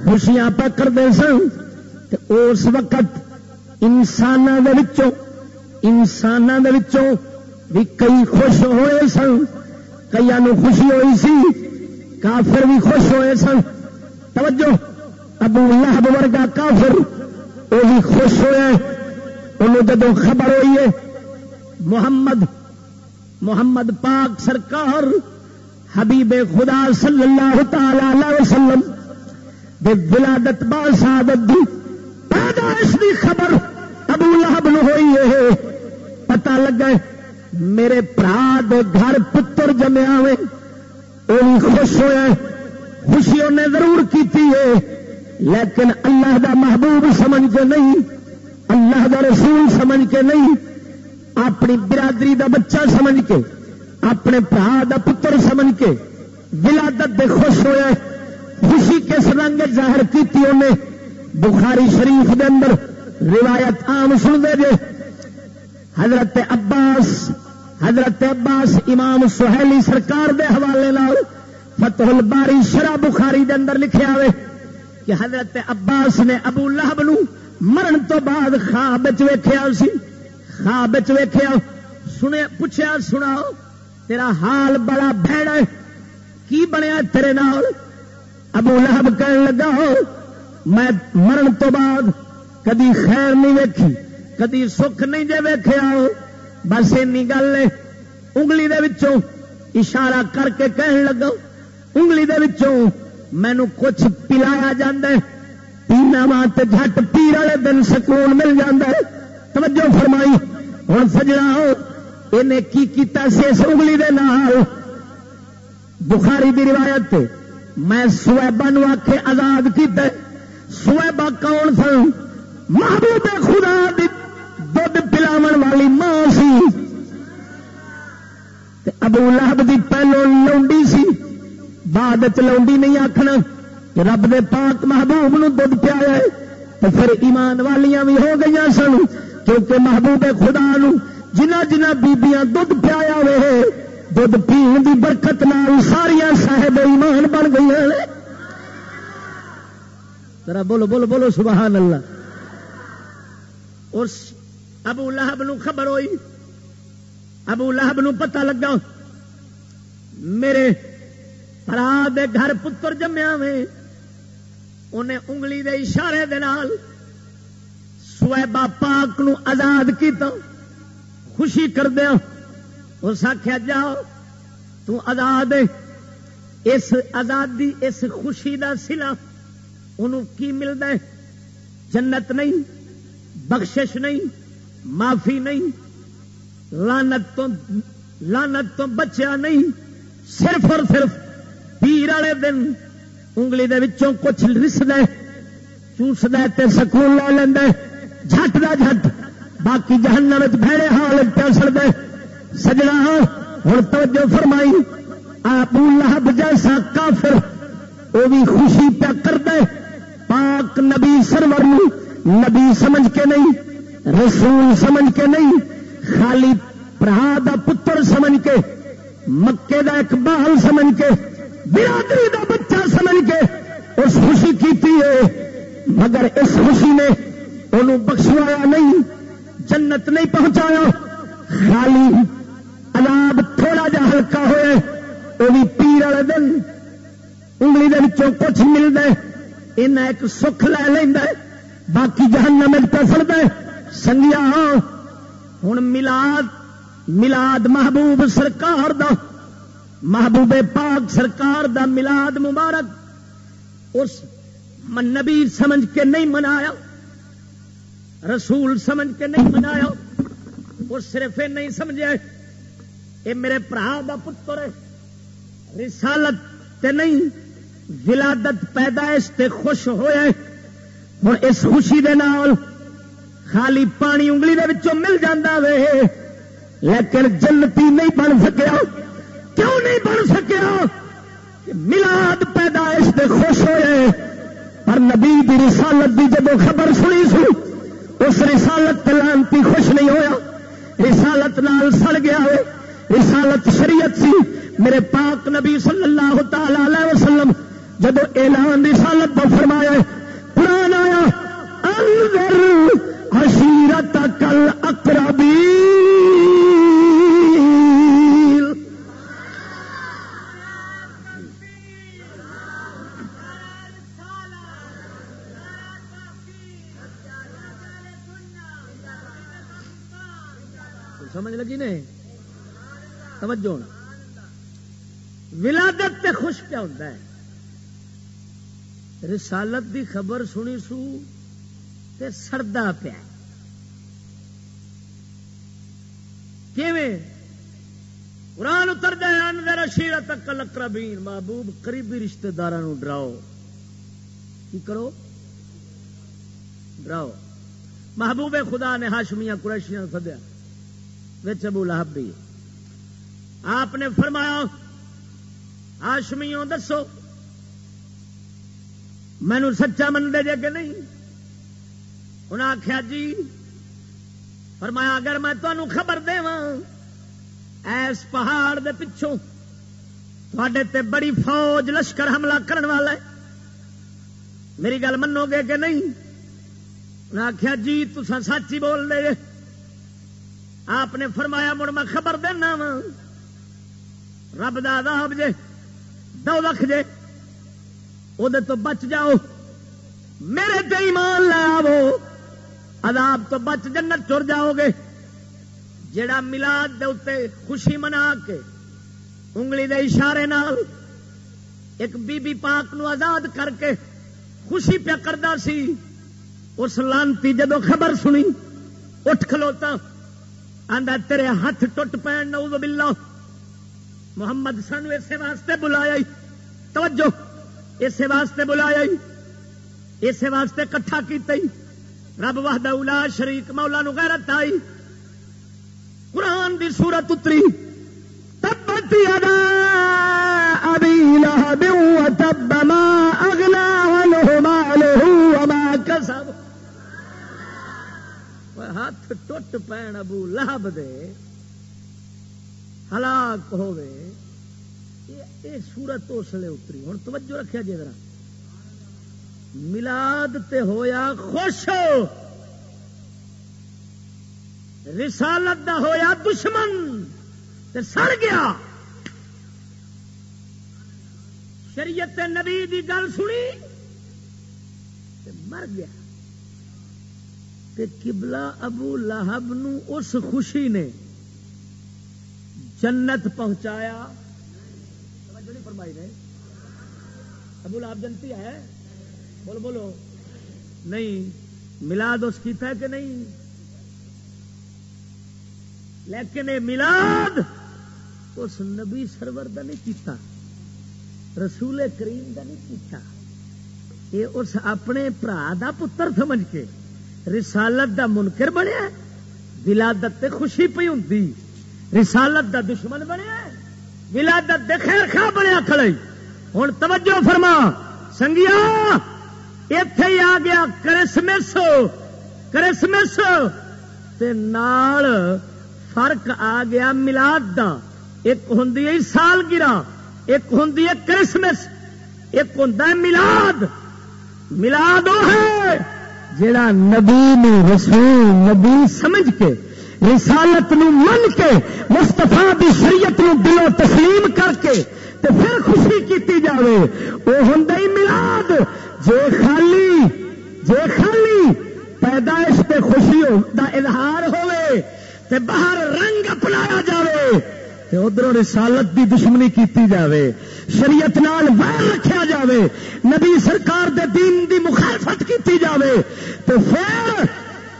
خوشیاں پہ کرتے سن اس وقت انسانوں کے انسانوں بھی کئی خوش ہوئے سن۔ کئی خوشی ہوئی سی، کافر بھی خوش ہوئے سن۔ توجہ، ابو لہب ورگا کافر، وہ بھی خوش ہوئے انہوں جدو خبر ہوئی ہے، محمد محمد پاک سرکار حبیب خدا صلی اللہ تعالی وسلم دے ولادت با سعادت دی پیدائش دی خبر ابو لہب نو ہوئی ہے۔ پتہ لگا میرے برا دے گھر پتر جمیا ہوئے وہ خوش ہوئے۔ خوشی انہیں ضرور کی ہے۔ لیکن اللہ دا محبوب سمجھ کے نہیں۔ اللہ دا رسول سمجھ کے نہیں۔ اپنی برادری دا بچہ سمجھ کے۔ اپنے برا دا پتر سمجھ کے ولادت دے خوش ہوئے، خوشی کس رنگ ظاہر کی بخاری شریف دے اندر روایت عام سن دے جے۔ حضرت عباس حضرت عباس امام سہیلی سرکار دے حوالے لال فتح الباری شرح بخاری دے اندر لکھے آئے کہ حضرت عباس نے ابو لہب نو مرن تو بعد خواب ویخیا سی۔ خواب ویخیا سنے پوچھا سنا تیرا حال بڑا بھڑا کی بنیا تیرے نال؟ ابو لہب کہنے لگا، ہو، میں مرن تو بعد کدی خیر نہیں ویکھی، کدی سکھ نہیں جے ویخیا بس این گل ہے۔ انگلی دے وچوں اشارہ کر کے کہن لگا، انگلی دے وچوں مینو کچھ پلایا جا پینا وا تو جٹ پیر والے دن سکون مل جا توجہ فرمائی ہوں سجنا ہو۔ انہیں کی کیتا سی اس انگلی دے نال۔ بخاری دی روایت میں سویبا نو آخے آزاد کیتا سویبا کون سن محبوب خدا دی دھد پلاو والی ماں سی۔ ابو لہب دی پہلو لونڈی سی۔ بعد چونڈی نہیں آخنا رب دے پاک محبوب نو دھد پیا تو پھر ایمان والیاں بھی ہو گئی سن۔ کیونکہ محبوب خدا نو جنہ جنہ بیبیاں دھد پیا وے دھد پین دی برکت نال ساریا صاحب ایمان بن گئی ذرا بولو بولو بولو، سبحان اللہ۔ اس ابو لہب نو خبر ہوئی۔ ابو لہب نو پتہ لگا، میرے پرا دے گھر پتر جمیا میں، انہیں انگلی دے اشارے دے نال سویبا پاک نو آزاد کیتا۔ خوشی کر دیا اس آخیا جاؤ، تو آزاد اس آزادی، اس خوشی دا سلا انہوں کی ملتا ہے؟ جنت نہیں، بخشش نہیں، معافی نہیں۔ لانت تو لانت تو بچیا نہیں۔ صرف اور صرف پیر والے دن انگلی دے وچوں کچھ رس دے چوس دے سکون لے لینا جھٹ دا جھٹ۔ باقی جہنم بھڑے حال ہاں پہ دے سجنا ہوں توجہ فرمائی۔ آپ لہب جیسا کافر وہ بھی خوشی پہ کر دے پاک نبی سرور نبی سمجھ کے نہیں، رسول سمجھ کے نہیں، خالی پرا دا پتر سمجھ کے، مکے دا ایک بال سمجھ کے، برادری دا بچہ سمجھ کے اس خوشی کی ہے۔ مگر اس خوشی نے انہوں بخشوایا نہیں۔ جنت نہیں پہنچایا۔ خالی عذاب تھوڑا جا ہلکا ہوئے، وہ بھی پیر والے دن، انگلی دن کچھ ملتا ہے انہیں ایک سکھ لے لینا باقی جہنم میں پسند سنگیا ہوں ملاد ملاد محبوب سرکار دا، محبوب پاک سرکار دا ملاد مبارک، اس نبی سمجھ کے نہیں منایا۔ رسول سمجھ کے نہیں منایا، وہ صرف نہیں سمجھے یہ میرے برا دا پتر ہے۔ رسالت تے نہیں، ولادت پیدائش تے خوش ہوئے۔ ہوں اس خوشی دے نال خالی پانی انگلی دے وچوں مل جاندہ وے، لیکن جنتی نہیں بن سکیا۔ کیوں نہیں بن سکیا؟ ملاد پیدائش دے خوش ہوئے۔ پر نبی دی رسالت دی جب خبر سنی سو اس رسالت لانتی خوش نہیں ہویا۔ رسالت نال سڑ گیا ہے۔ رسالت شریعت سی۔ میرے پاک نبی صلی اللہ تعالی وسلم جب اعلان رسالت کا فرمایا قرآن آیا حشیرت کل اکربی سمجھ لگی نہیں؟ توجہ ولادت تے خوش کیا ہوتا ہے؟ رسالت دی خبر سنی سو تے سردا پیا۔ قرآن اتر دیا میرا شیر تک لکربین محبوب قریبی رشتے دار ڈراؤ۔ کی کرو؟ ڈراؤ۔ محبوب خدا نے ہاشمیاں قریشیاں سدیا۔ ابو لہب بھی آپ نے فرمایا، ہاشمیوں دسو۔ مینو سچا منگے جے کہ نہیں؟ انہیں آخیا جی۔ فرمایا، اگر میں تمہوں خبر دے ایس پہاڑ دے پچھوں تھوڑے تے بڑی فوج لشکر حملہ کرن والا ہے، میری گل منو گے کہ نہیں؟ انہیں آخیا جی تسا سچ ہی بول دے۔ آپ نے فرمایا، مڑ میں خبر دینا وا. رب دب جے، دو لکھ جے وہ تو بچ جاؤ. میرے تے ایمان لے آو عذاب تو بچ جنت چر جاؤ گے. جڑا ملاد دے اتنے خوشی منا کے انگلی دے اشارے نال ایک بی بی پاک نو آزاد کر کے خوشی پیا کرتا سی، اس لانتی جدو خبر سنی، اٹھ کھلوتا۔ آدھا تیرے ہاتھ ٹوٹ پین نو باللہ۔ محمد سانو اسے واسطے بلایا توجہ، اسے واسطے بلایا اسے واسطے کٹھا کیتا رب وحدہ اولا شریک، مولا نو غیرت آئی۔ قرآن دی سورت اتری۔ تبت یدا ابی لہب و تب ما ٹوٹ پین ابو لہب دے ہلاک ہوئے یہ سورت اس لیے اتری۔ ہوں توجہ رکھا جی ذرا۔ ملاد تے ہویا خوش رسالت دا ہویا دشمن۔ تے سڑ گیا۔ شریعت نبی دی گل سنی۔ تے مر گیا۔ تے قبلہ ابو لہب نو اس خوشی نے جنت پہنچایا۔ فرمائی نے۔ ابو لہب جنتی ہے۔ بولو بولو۔ نہیں، ملاد اس کیتا ہے کہ نہیں؟ لیکن یہ ملاد اس نبی سرور کا نہیں کیتا، رسول کریم کا نہیں کیتا۔ یہ اس اپنے برا دا پتر سمجھ کے رسالت دا منکر بنیا ولادت تے خوشی پی ہوں رسالت دا دشمن بنیا ولادت دے خیر خواہ بنیا کھڑے۔ ہوں توجہ فرما، سنگیا اتے ہی آ گیا کرسمس۔ کرسمس نال فرق آ گیا ملاد دا۔ ایک ہوں سال گرا ایک ہوں کرسمس۔ ایک ہوں ملاد۔ ملاد وہ ہے۔ جڑا نبی رسول، نبی سمجھ کے، رسالت نو من کے مستفا دی شریعت نو دلوں تسلیم کر کے تے پھر خوشی کیتی جاوے وہ ہوں ملاد۔ جے خالی جے خالی پیدائش تے خوشی دا اظہار ہوئے تے باہر رنگ اپنایا جاوے۔ ادھر رسالت دی دشمنی کیتی جاوے، شریعت نال ویر رکھیا جاوے، نبی سرکار دے دین دی مخالفت کیتی جاوے تو پھر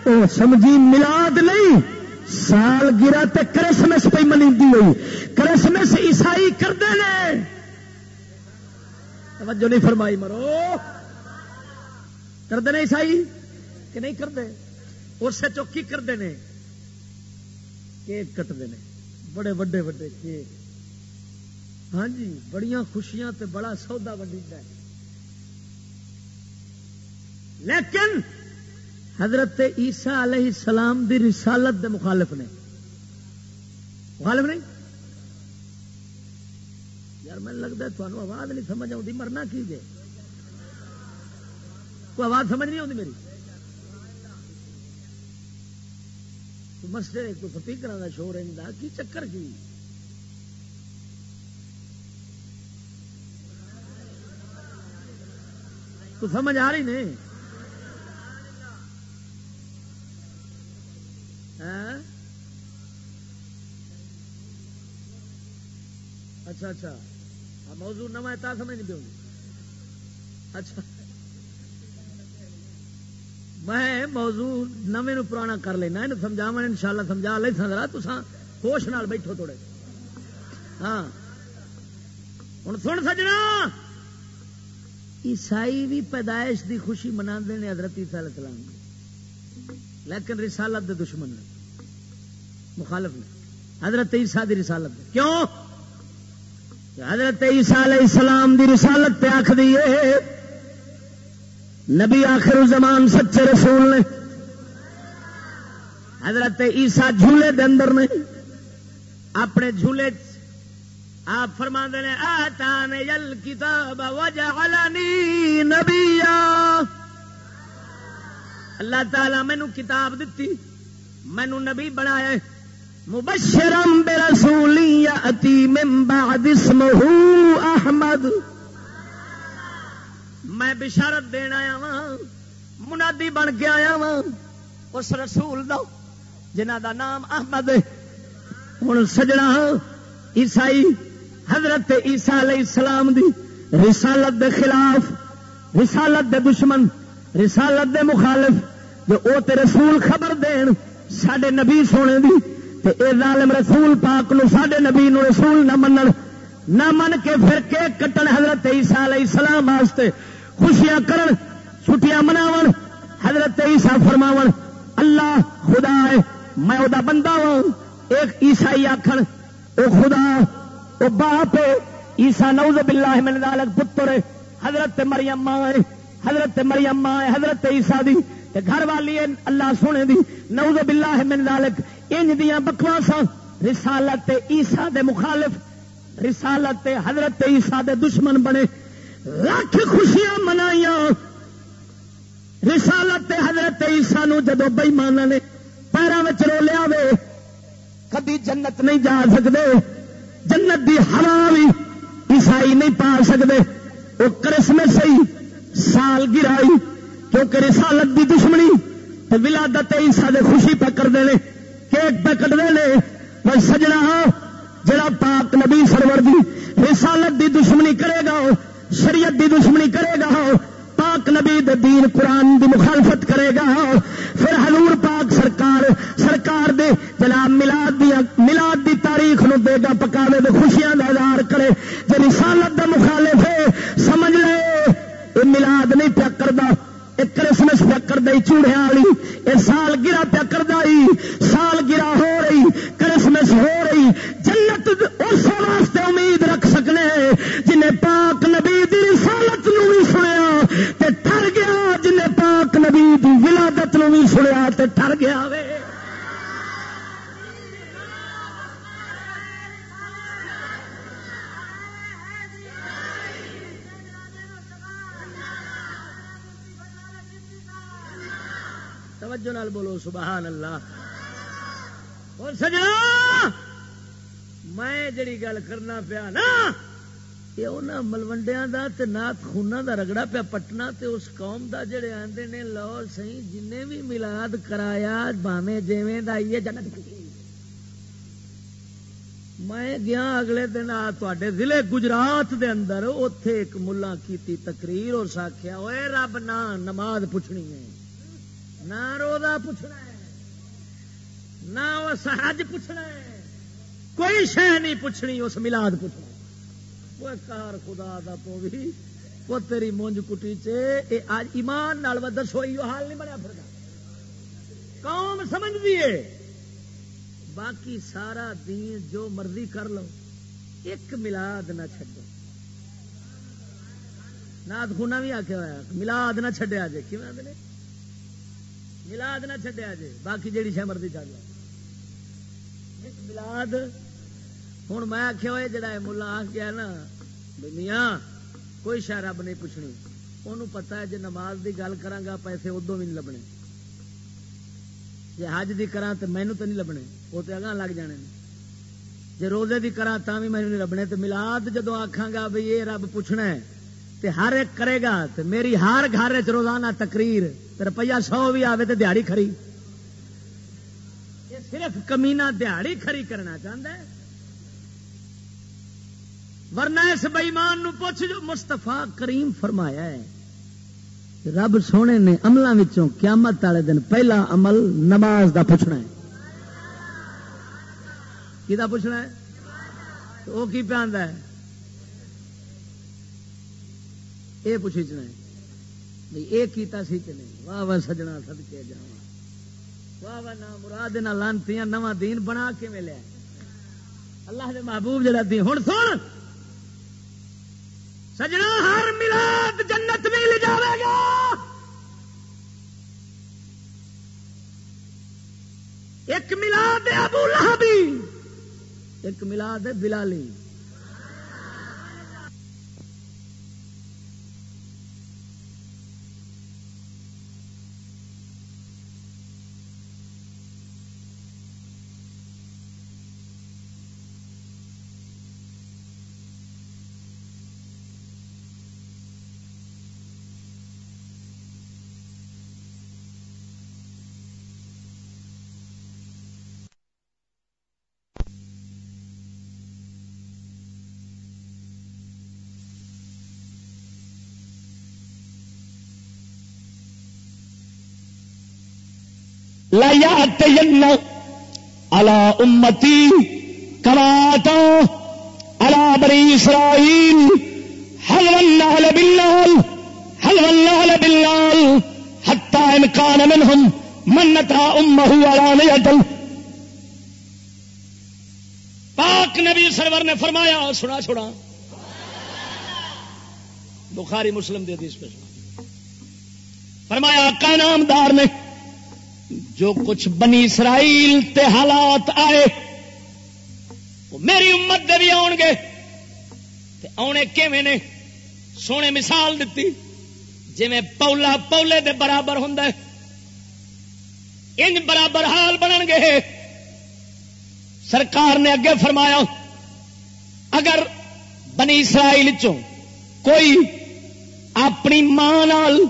او سمجھی ملاد نہیں سال گرا تے کرسمس پہ منی ہوئی۔ کرسمس عیسائی کرتے ہیں توجہ نہیں فرمائی مرو۔ کرتے ہیں عیسائی کہ نہیں کرتے اس سے چوکی کرتے ہیں کیک کٹتے ہیں بڑے وڈے وڈے کیک ہاں جی بڑیاں خوشیاں تے بڑا سودا وڈی لیکن حضرت عیسیٰ علیہ السلام دی رسالت دے مخالف نے۔ مخالف نہیں؟ یار میں لگتا ہے تمہیں آواز نہیں سمجھ آتی مرنا کی جائے کوئی آواز سمجھ نہیں آتی میری؟ مسئلے کو سپیکر کا شور ہے کی چکر کی تو سمجھ آ رہی نہیں؟ ہاں؟ اچھا اچھا۔ موضوع نو تا سمجھ نہیں پی اچھا۔ میں موضوع نویں پرانا کر لینا یہ سمجھا میں ان شاء اللہ سمجھا لے سا تو ہوش نال بیٹھو تھوڑے۔ ہاں۔ ہوں سن سجنا! عیسائی بھی پیدائش دی خوشی منا حضرت عیسیٰ علیہ السلام۔ لیکن رسالت دے دشمن نے، مخالف نے۔ حضرت عیسیٰ دی رسالت دے۔ کیوں؟ حضرت عیسیٰ علیہ السلام دی رسالت پہ آخ دیے نبی آخر زمان سچے رسول نے، حضرت عیسا جھولے دے اندر نے، اپنے جھولے آپ فرما نے آتا نے یل کتاب وجعلنی نبی اللہ تعالی مینو کتاب دیتی مینو نبی بنایا مبشرم بے رسولی اتی من بعد اسمہ احمد۔ میں بشارت دین آیا وا منادی بن کے آیا وا اس رسول دو جنہ دا نام احمد ہوں سجنا عیسائی، حضرت عیسیٰ علیہ السلام دی رسالت دے خلاف، رسالت دے دشمن، رسالت دے مخالف، جو او تے رسول خبر دین سڈے نبی سونے دی، تے اے ظالم رسول پاک نو سڈے نبی نو رسول نہ منن، نہ من کے پھر کے کٹن حضرت عیسیٰ علیہ السلام واسطے۔ خوشیاں کرن، چھٹیاں مناو حضرت عیسیٰ فرماو اللہ خدا ہے، میں وہ بندہ ہوں۔ ایک عیسائی آخر او خدا، او باپ عیسا نوز باللہ من ذالک پتر حضرت مریم ماں ہے، حضرت مریم ماں ہے، حضرت عیسا دی۔ گھر والی ہے، اللہ سونے دی۔ نوز باللہ من ذالک۔ انج دیاں بکواساں، رسالت عیسا دے مخالف، رسالت حضرت عیسا دے دشمن بنے۔ لاکھ خوشیاں منائیاں۔ رسالت حضرت عیسا نو جدو بئیمانہ نے پیروں میں رو لیا وے کبھی جنت نہیں جا سکتے جنت دی ہوا بھی عیسائی نہیں پا سکتے وہ کرسمس ہی سال گرائی، کیونکہ رسالت دی دشمنی ولادت عیسا دے خوشی پہ کرتے ہیں کیک پہ کٹتے ہیں پر سجنا ہاں، جڑا پاک نبی سرور دی رسالت دی دشمنی کرے شریعت دی دشمنی کرے گا ہاں۔ پاک نبی دین قرآن دی مخالفت ملوڈیا کا نات خونا دا رگڑا پیا پٹنا تے اس قوم دا جڑے آندے نے لو سی جن بھی ملاد کرایا باوے جیویں دا یہ جنت میں گیا اگلے دن تے ضلع گجرات دے اندر اتے ایک ملا کی تقریر اور ساکھیا ہوئے رب نہ نماز پوچھنی ہے، نہ روزہ پوچھنا ہے، نہ وہ سہج پوچھنا ہے، کوئی شہ نہیں پوچھنی، اس ملاد پوچھنا وہ کار خدا دا تو بھی وہ تیری مونج کٹی چج ایمان نال دسو یہ حال نہیں بنیا پھر قوم سمجھ دیے باقی سارا دین جو مرضی کر لو ایک ملاد نہ چڈو نات خونا بھی آخیا ہوا ملاد نہ چڈیا جی کیون آدھے ملاد نہ چڈیا جی باقی جیڑی شہ مرضی چل ملاد ہوں میں آخیا ہوئے جڑا ملا آ گیا نا میاں، کوئی شہ رب نہیں پوچھنی۔ انہوں پتا ہے جی نماز دی گل کرا پیسے ادو بھی نہیں لبنے۔ جی حج دی کرا تو مینو تو نہیں لبنے وہ تو اگاں لگ جانے جی روزے دی کرا تا بھی مینو نہیں لبنے تو ملاد جدو آخا گا بھائی یہ رب پوچھنا ہے، تے ہر ایک کرے گا، تے میری ہر گھر چ روزانہ تقریر روپیہ سو بھی آئے تو دیہڑی خری یہ صرف کمینا دیہڑی خری کرنا چاہتا ہے ورنہ اس بئیمان پوچھ جو مستفا کریم فرمایا ہے رب سونے نے عملوں قیامت والے دن پہلا عمل نماز دا پوچھنا ہے۔ کی پوچھنا ہے؟ وہ کی پہ ہے؟ یہ پوچھنا ہے یہ کیتا سی کہ نہیں؟ واہ واہ سجنا سد کے جا واہ واہ نہ مراد نہ لانتی نواں دین بنا کے ملیا اللہ دے محبوب جڑا دی ہوں سن! سجنا ہر ملاد جنت بھی لے جاوے گا۔ ایک ملاد ابو لہبی ایک ملاد بلالی۔ لا على امتی کماتا على بني اسرائيل حلو النهل بالنهل؟ حلو النهل بالنهل؟ حتى انکان منہم منتا امہ علانیتن پاک نبی سرور نے فرمایا، سنا چھوڑا بخاری مسلم دے دیس پہ فرمایا، کا نامدار نے جو کچھ بنی اسرائیل تے حالات آئے، وہ میری امت دے بھی آن گے۔ تے آنے کیویں نے؟ سونے مثال دیتی جی میں پولا پولے دے برابر ہوں انج برابر حال بنن گے۔ سرکار نے اگے فرمایا، اگر بنی اسرائیل چوں کوئی اپنی ماں نال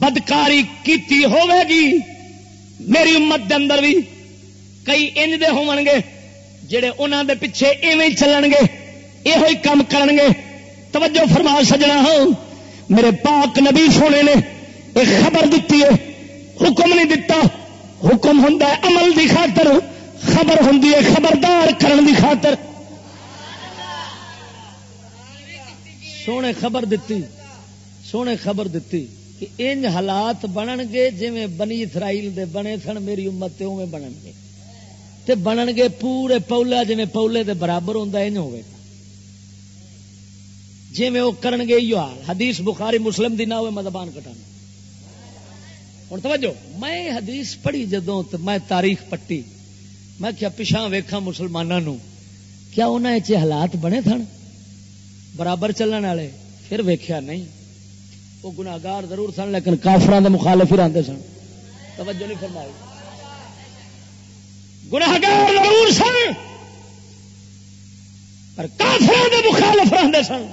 بدکاری کیتی ہوے گی میری امت دے اندر بھی کئی انج دے ہون گے جڑے انہاں دے پیچھے ایویں چلن گے یہ کام کرن گے۔ توجہ فرما سجنا ہوں میرے پاک نبی سونے نے ایک خبر دیتی ہے، حکم نہیں دتا۔ حکم ہوں عمل دی خاطر، خبر ہوں خبردار کرن دی خاطر۔ سونے خبر دیتی سونے خبر دیتی کہ انج حالات بنن گے جی بنی اسرائیل دے بنے سن، میری امت تے اوے بنن گے تے بنن گے پورے پولا جی پولے دے برابر ہوں انج ہوئے گا جی میں وہ کرن گے یہ حال۔ حدیث بخاری مسلم دی نہ ہوئے مدبان کٹانا۔ ہوں توجہ، میں حدیث پڑھی جدوں تو میں تاریخ پٹی۔ میں کیا پچھا ویکھا مسلمانوں کیا انہیں چ حالات بنے سن؟ برابر چلن والے، پھر ویکھیا نہیں۔ وہ گناگار ضرور سن، لیکن کافران دے مخالف ہی رہتے سن۔ توجہ نہیں فرمائی۔ گناگار ضرور سن، پر کافران دے مخالف رہتے سن۔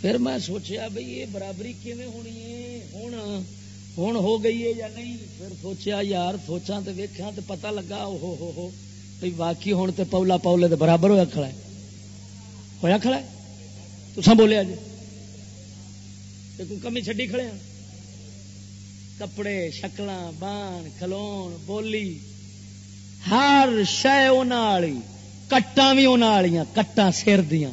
پھر میں سوچیا بھائی یہ برابری کیون ہونی ہے؟ ہوں ہوں ہو گئی ہے یا نہیں؟ پھر سوچیا یار سوچا تو ویکیا تو پتا لگا ہو ہو ہو۔ بھائی باقی ہوں تو پولا پولے تو برابر ہوا کھڑا ہے۔ ہوا کھڑا ہے؟ تو بولیا جی؟ کوئی کمی چڈی کھڑے ہیں کپڑے شکل بان، کھلون، بولی، ہر شہ کٹا بھی انہوں کٹا سر دیا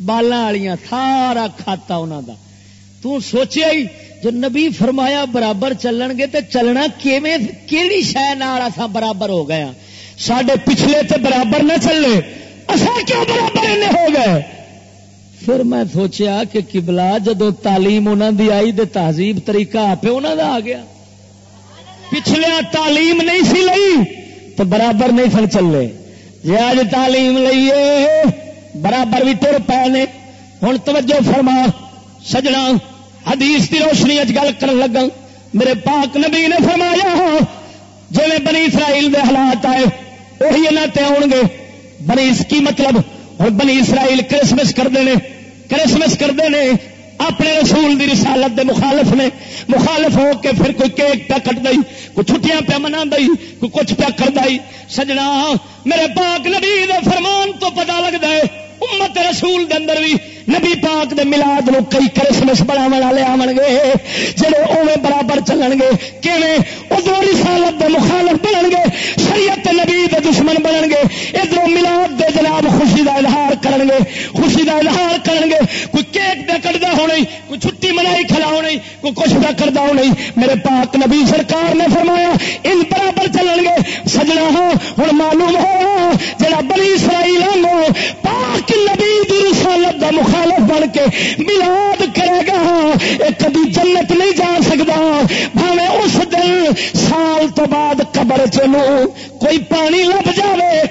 بالا والی سارا کھاتا انہوں کا سوچیا ہی، جو نبی فرمایا برابر چلن گے تو چلنا کیڑی شہ برابر ہو گیا ہاں؟ سڈے پچھلے تے برابر نہ چلے اصا کیوں برابر ہو گئے؟ پھر میں سوچیا کہ کبلا جدو تعلیم انہوں دی آئی دے تہذیب طریقہ آپ انہوں دا آ گیا۔ پچھلے تعلیم نہیں سی لئی تو برابر نہیں سن چلے۔ جی آج تعلیم لئیے، برابر بھی تر پے نے ہوں توجہ فرما، سجنا، حدیث کی روشنی اچ گل کر لگا میرے پاک نبی نے فرمایا جی بنی اسرائیل دے حالات آئے وہی یہاں آن گے۔ بنی کی مطلب اور بنی اسرائیل کرسمس کرتے ہیں، کرسمس کرتے ہیں۔ اپنے رسول دی رسالت دے مخالف نے، مخالف ہو کے پھر کوئی کیک پہ کٹ دئی کوئی چھٹیاں پہ منا دئی کوئی کچھ پہ کر دئی سجنا، میرے پاک نبی دے فرمان تو پتا لگتا ہے، امت رسول دے اندر بھی نبی پاک دے ملاد نو کئی کرسمس بڑا بنا والے آن گے جڑے اوے برابر چلن گے کیویں؟ ادھر رسالت دے مخالف بنن گے شریعت نبی دے دشمن بنن گے ادھر ملاد دے جناب خوشی دا اظہار کرن گے خوشی دا اظہار کرن گے کوئی کیک دے کٹدا ہونے، کوئی چھٹی منائی کھلا ہونے، کوئی کچھ دا کردا ہونے، میرے پاک نبی سرکار نے فرمایا، ان برابر چلن گے سجنا ہو، ہن معلوم ہو، جڑا بنی اسرائیل نو پاک نبی دی رسالت دا مخالف بن کے ملاد کرے گا۔ یہ کبھی جنت نہیں جا سکتا بھاوے اس دن سال تو بعد قبر چلو کوئی پانی لب جائے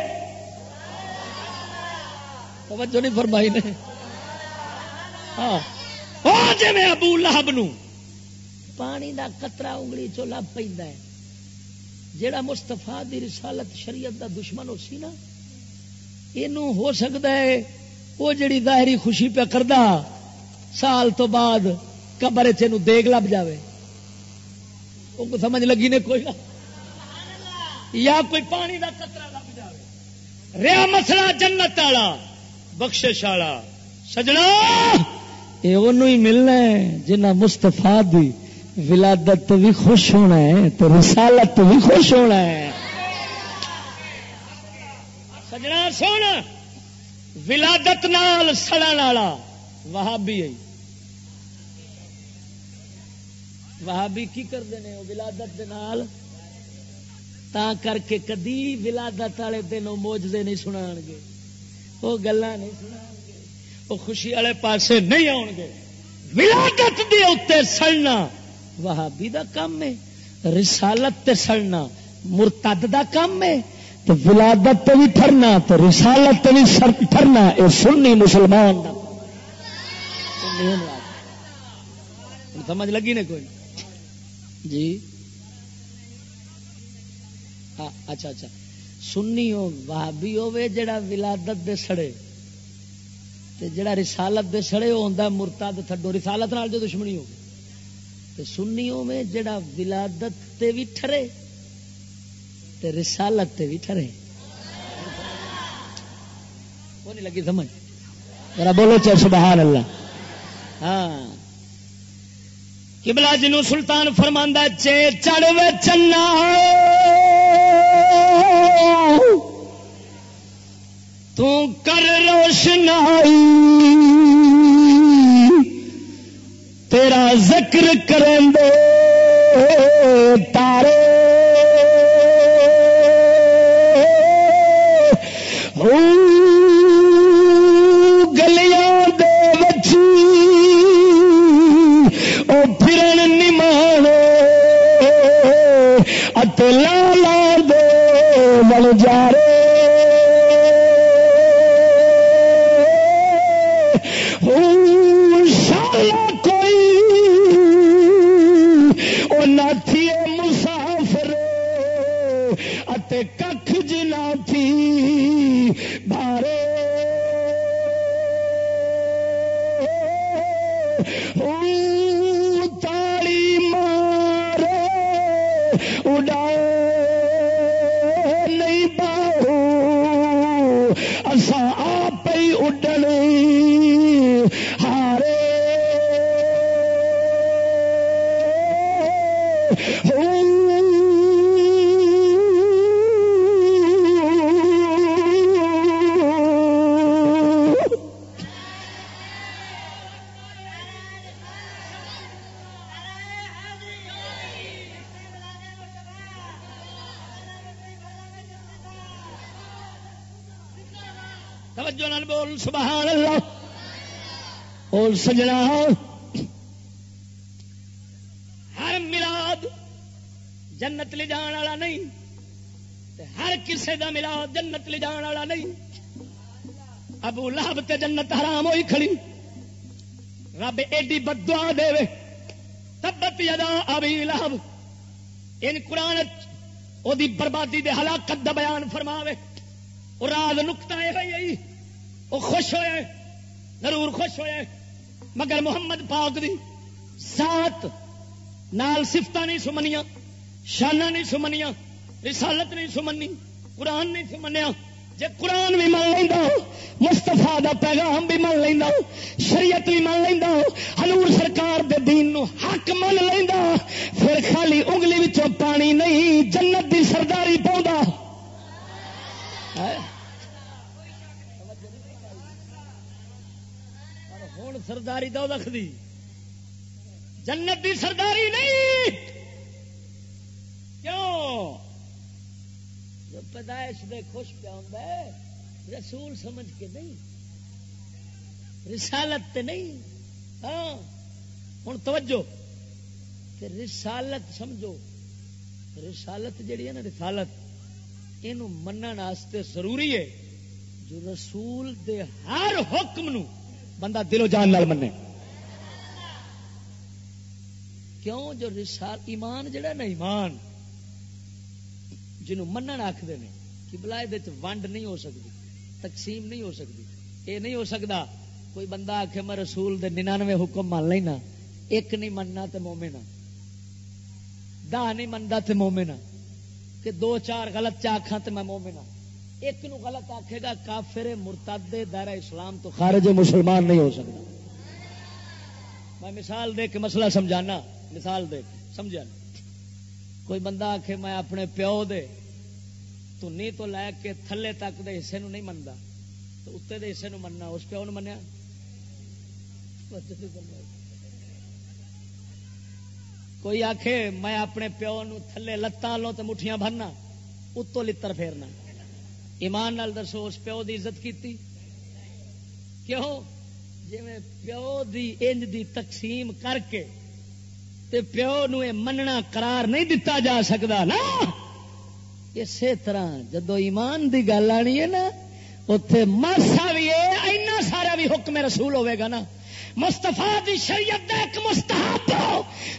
توجہ نہیں فرمائی نے۔ ہاں۔ جی میں ابو لہب نو پانی دا قطرہ انگلی چو لب پہ جیڑا مستفا دی رسالت شریعت دا دشمن ہو سی نا یہ ہو سکتا ہے وہ جڑی ظاہری خوشی پہ کردا سال تو بعد قبر چ دیگ لب جاوے۔ وہ کو سمجھ لگی نے کوئی؟ یا کوئی پانی دا قطرہ لب جاوے۔ ریا مسئلہ جنت والا، بخشش والا۔ سجنا! یہ ہی ملنا ہے، جنہ مستفا دی ولادت تو بھی خوش ہونا ہے تو رسالت تو بھی خوش ہونا ہے۔ سجنا، سونا! ولادت نال سڑن والا، وہابی وہابی کی کرتے ہیں؟ ولادت دے نال۔ تا کر کے کدی ولادت والے دن وہ موجدے نہیں سنا گے۔ وہ گلا نہیں سنا گے۔ وہ خوشی والے پاسے نہیں آن گے۔ ولادت دے اتنے سڑنا وہابی دا کام ہے۔ رسالت تے سڑنا مرتد دا کام ہے۔ تو ولادت تے بھی ٹرنا تو رسالت تے بھی ٹرنا یہ سنی مسلمان سمجھ لگی نے کوئی؟ جی۔ اچھا اچھا۔ سنی ہو وہابی ہوے جڑا ولادت دے سڑے۔ تے جڑا رسالت دے سڑے وہ ہوندا مرتد تھڈو۔ رسالت نال جو دشمنی تے سنی ہوے جڑا ولادت تے بھی ٹھرے۔ تے رسالت تے بھی ٹھرے۔ وہ نہیں لگی سمجھ۔ ذرا بولو چل، سبحان اللہ۔ ہاں۔ کبلا جنو سلطان فرماندہ چے چڑھ چنا۔ تو کر روشنائی۔ تیرا ذکر کریں دے تارے۔ سجنا ہر ملاد جنت لے جان والا نہیں ہر کسے دا ملاد جنت لے جان والا نہیں۔ ابو لہب تے جنت حرام ہوئی کھڑی۔ رب ایڈی بدوا دے۔ تبت یدا ابھی لہب۔ ان قرآن او دی بربادی دے ہلاکت دا بیان فرماوے۔ اور راز نکتا ہے۔ وہ خوش ہوئے، ضرور خوش ہوئے۔ مگر محمد پاک دی سات نال سفت نہیں سمنیا شانہ نہیں سمنیا رسالت نہیں سمنی، قرآن نہیں سمنیا جے قرآن بھی من لینا مستفا دا پیغام بھی من لینا شریعت بھی من لینا ہلور سرکار دے دین نو حق من لینا پھر خالی انگلی وچوں پانی نہیں، جنت دی سرداری پاؤں سرداری دو دکھ دی۔ جنت دی سرداری نہیں۔ کیوں؟ جو پیدائش دے خوش پیا ہوں رسول سمجھ کے نہیں۔ رسالت تے نہیں۔ ہاں ہوں توجہ۔ کہ رسالت سمجھو۔ رسالت جڑی ہے نا، رسالت یہ منع ضروری ہے۔ جو رسول دے ہر حکم نو بندہ دلو جان لال منے کیوں؟ جو رسال ایمان جڑا نا، ایمان۔ جنوں منن آخر نے کہ بلائے ونڈ نہیں ہو سکتی تقسیم نہیں ہو سکتی یہ نہیں ہو سکتا کوئی بندہ آخ میں رسول دے ننانوے حکم مان لینا، ایک نہیں مننا تو مومنا دہ نہیں منتا تو مومنا کہ دو چار غلط چاخا تو میں مومنا ایک نو غلط آکھے گا کافر مرتد دائرہ اسلام تو خارج مسلمان نہیں ہو سکتا۔ میں مثال دے کے مسئلہ سمجھانا۔ مثال دے سمجھا۔ کوئی بندہ آکھے میں اپنے پیو دے تو نہیں تو لے کے تھلے تک دے حصے نو نہیں منتا تو اتنے دے حصے نو مننا اس پیو نے منیا؟ کوئی آخ میں اپنے پیو نو تھلے لتاں لو تو مٹھیاں بھرنا اتو لتر پھیرنا۔ ایمان نال دسو، اس پیو دی عزت کیتی؟ کیوں؟ جی پیو دی انج دی تقسیم کر کے تے پیو نو مننا قرار نہیں دتا جا سکتا نا۔ اسی طرح جدو ایمان دی گل آنی ہے نا اتے ماسا بھی ہے اینا سارا بھی حکم رسول ہوے گا نا۔ مستفا دی شریعت دا ایک مستحب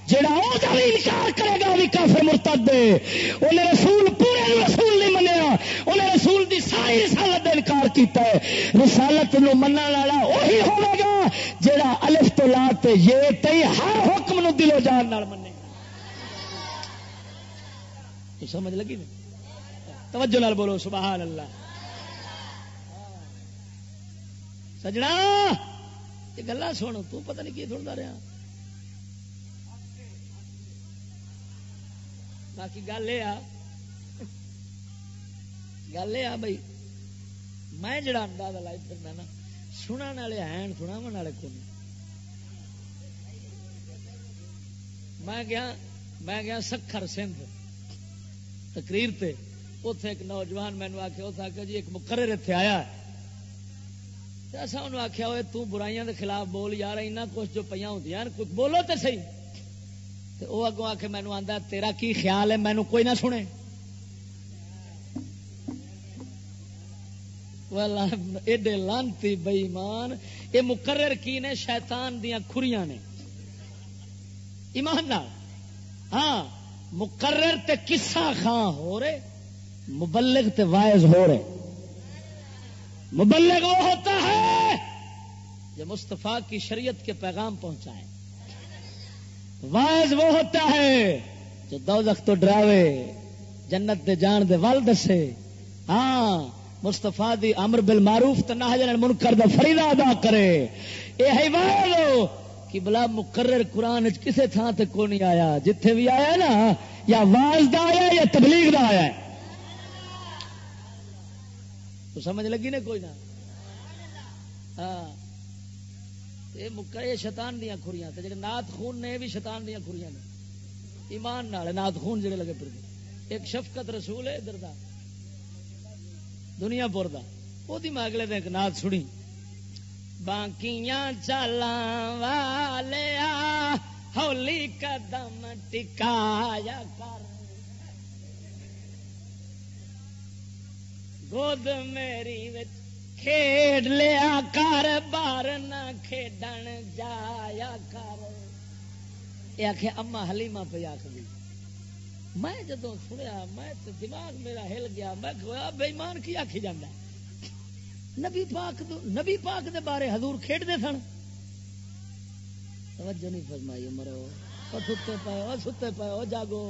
جڑا او دا بھی انکار کرے گا بھی کافر مرتد دے۔ انہیں رسول پورے رسول نہیں منیا۔ انہیں رسول دی ساری رسالت دا انکار کیتا ہے۔ رسالت نو منن والا وہی ہوے گا جڑا الف تو لا تے یہ تے ہر حکم نو دل و جان نال منے سمجھ لگی نہیں توجہ نال بولو، سبحان اللہ۔ سجنا، یہ گلا سن تو پتہ نہیں کی سنتا رہا۔ باقی گل یہ گل یہ بھائی، میں جڑا انداز لائی پھرنا نا سننے والے ہیں سنا والے کون میں گیا میں گیا سکھر سندھ تقریر تے اتے ایک نوجوان مینو آخیا اس آخیا جی ایک مقرر اتنے آیا اصا انہوں آخیا ہوئے تو برائیاں دے خلاف بول یار، اینا کچھ جو پہ ہوں کچھ بولو تو سی وہ اگوں آ کے مینو آتا تیرا کی خیال ہے؟ مینو کوئی نہ سنے. ایڈے لانتی بئیمان یہ مقرر کی نے؟ شیطان دیا کھریاں نے۔ ایمان ہاں مقرر تے کسا خاں ہو رہے، مبلغ تے وائز ہو رہے۔ مبلغ وہ ہوتا ہے جو مستفا کی شریعت کے پیغام پہنچائے۔ وائز وہ ہوتا ہے جو دو تو ڈراوے، جنت دے جان دے ول دسے۔ ہاں مستفا دی امر بل معروف تو جن منکر دا فریدا ادا کرے۔ یہ ہے وائز کہ بلا مقرر قرآن کسے تھان تے کو نہیں آیا۔ جتھے بھی آیا نا، یا واز دا آیا یا تبلیغ دا آیا تو سمجھ لگی نا کوئی نہ؟ ہاں۔ یہ مکر یہ شیطان دیا خوریاں تے جڑے نات خون نے بھی شیطان دیا خوریاں نے۔ ایمان نال نات خون جڑے لگے پھر ایک شفقت رسول ہے ادھر دا، دنیا پور دا۔ وہ میں اگلے دن ایک نات سنی۔ باقیاں چالا والیا ہولی قدم ٹکایا کر۔ گود میری وچ کھیڈ لیا کر بار نہ کھیڈن جایا کر یہ آخ اما حلیما پہ آخری میں جدو سنیا میں دماغ میرا ہل گیا میں بےمان کی آخی جانا نبی پاک دو نبی پاک دے بارے حضور کھیڈ دے سن توجہ نہیں فرمائی مرو ستے پے ستے پے جاگو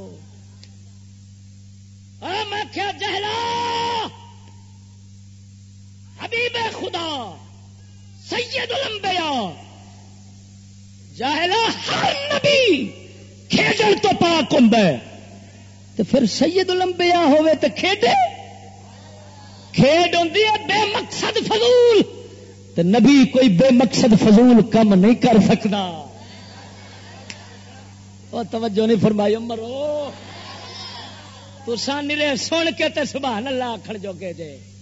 میں کیا جہلا حبیب خدا، سید الانبیاء جاہلا ہر نبی کھیجن تو پاک ہوں تو پھر سید الانبیاء ہوئے تو کھیڈے؟ کھیڈ ہوں بے مقصد فضول۔ تو نبی کوئی بے مقصد فضول کم نہیں کر سکتا۔ وہ توجہ نہیں فرمائی مرو تو سان سن کے تے سبحان اللہ آخر جو کہ جے۔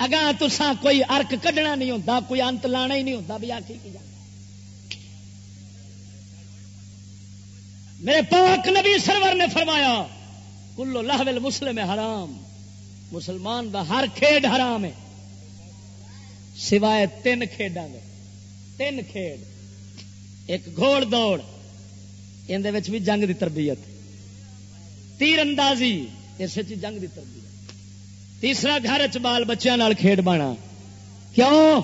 اگا تسا کوئی ارک کڈنا نہیں ہوتا کوئی انت لانا ہی نہیں ہوتا بھی آخی کی جانا؟ میرے پاک نبی سرور نے فرمایا، کلو لاہل مسلم حرام، مسلمان دا ہر کھیڈ حرام ہے۔ سوائے تین کھیڈا گے تین کھیڈ۔ ایک گھوڑ دوڑ اندر بھی جنگ دی تربیت۔ تیر اندازی اس جنگ دی تربیت۔ تیسرا گھر چ بال بچوں کھیڈ بانا۔ کیوں؟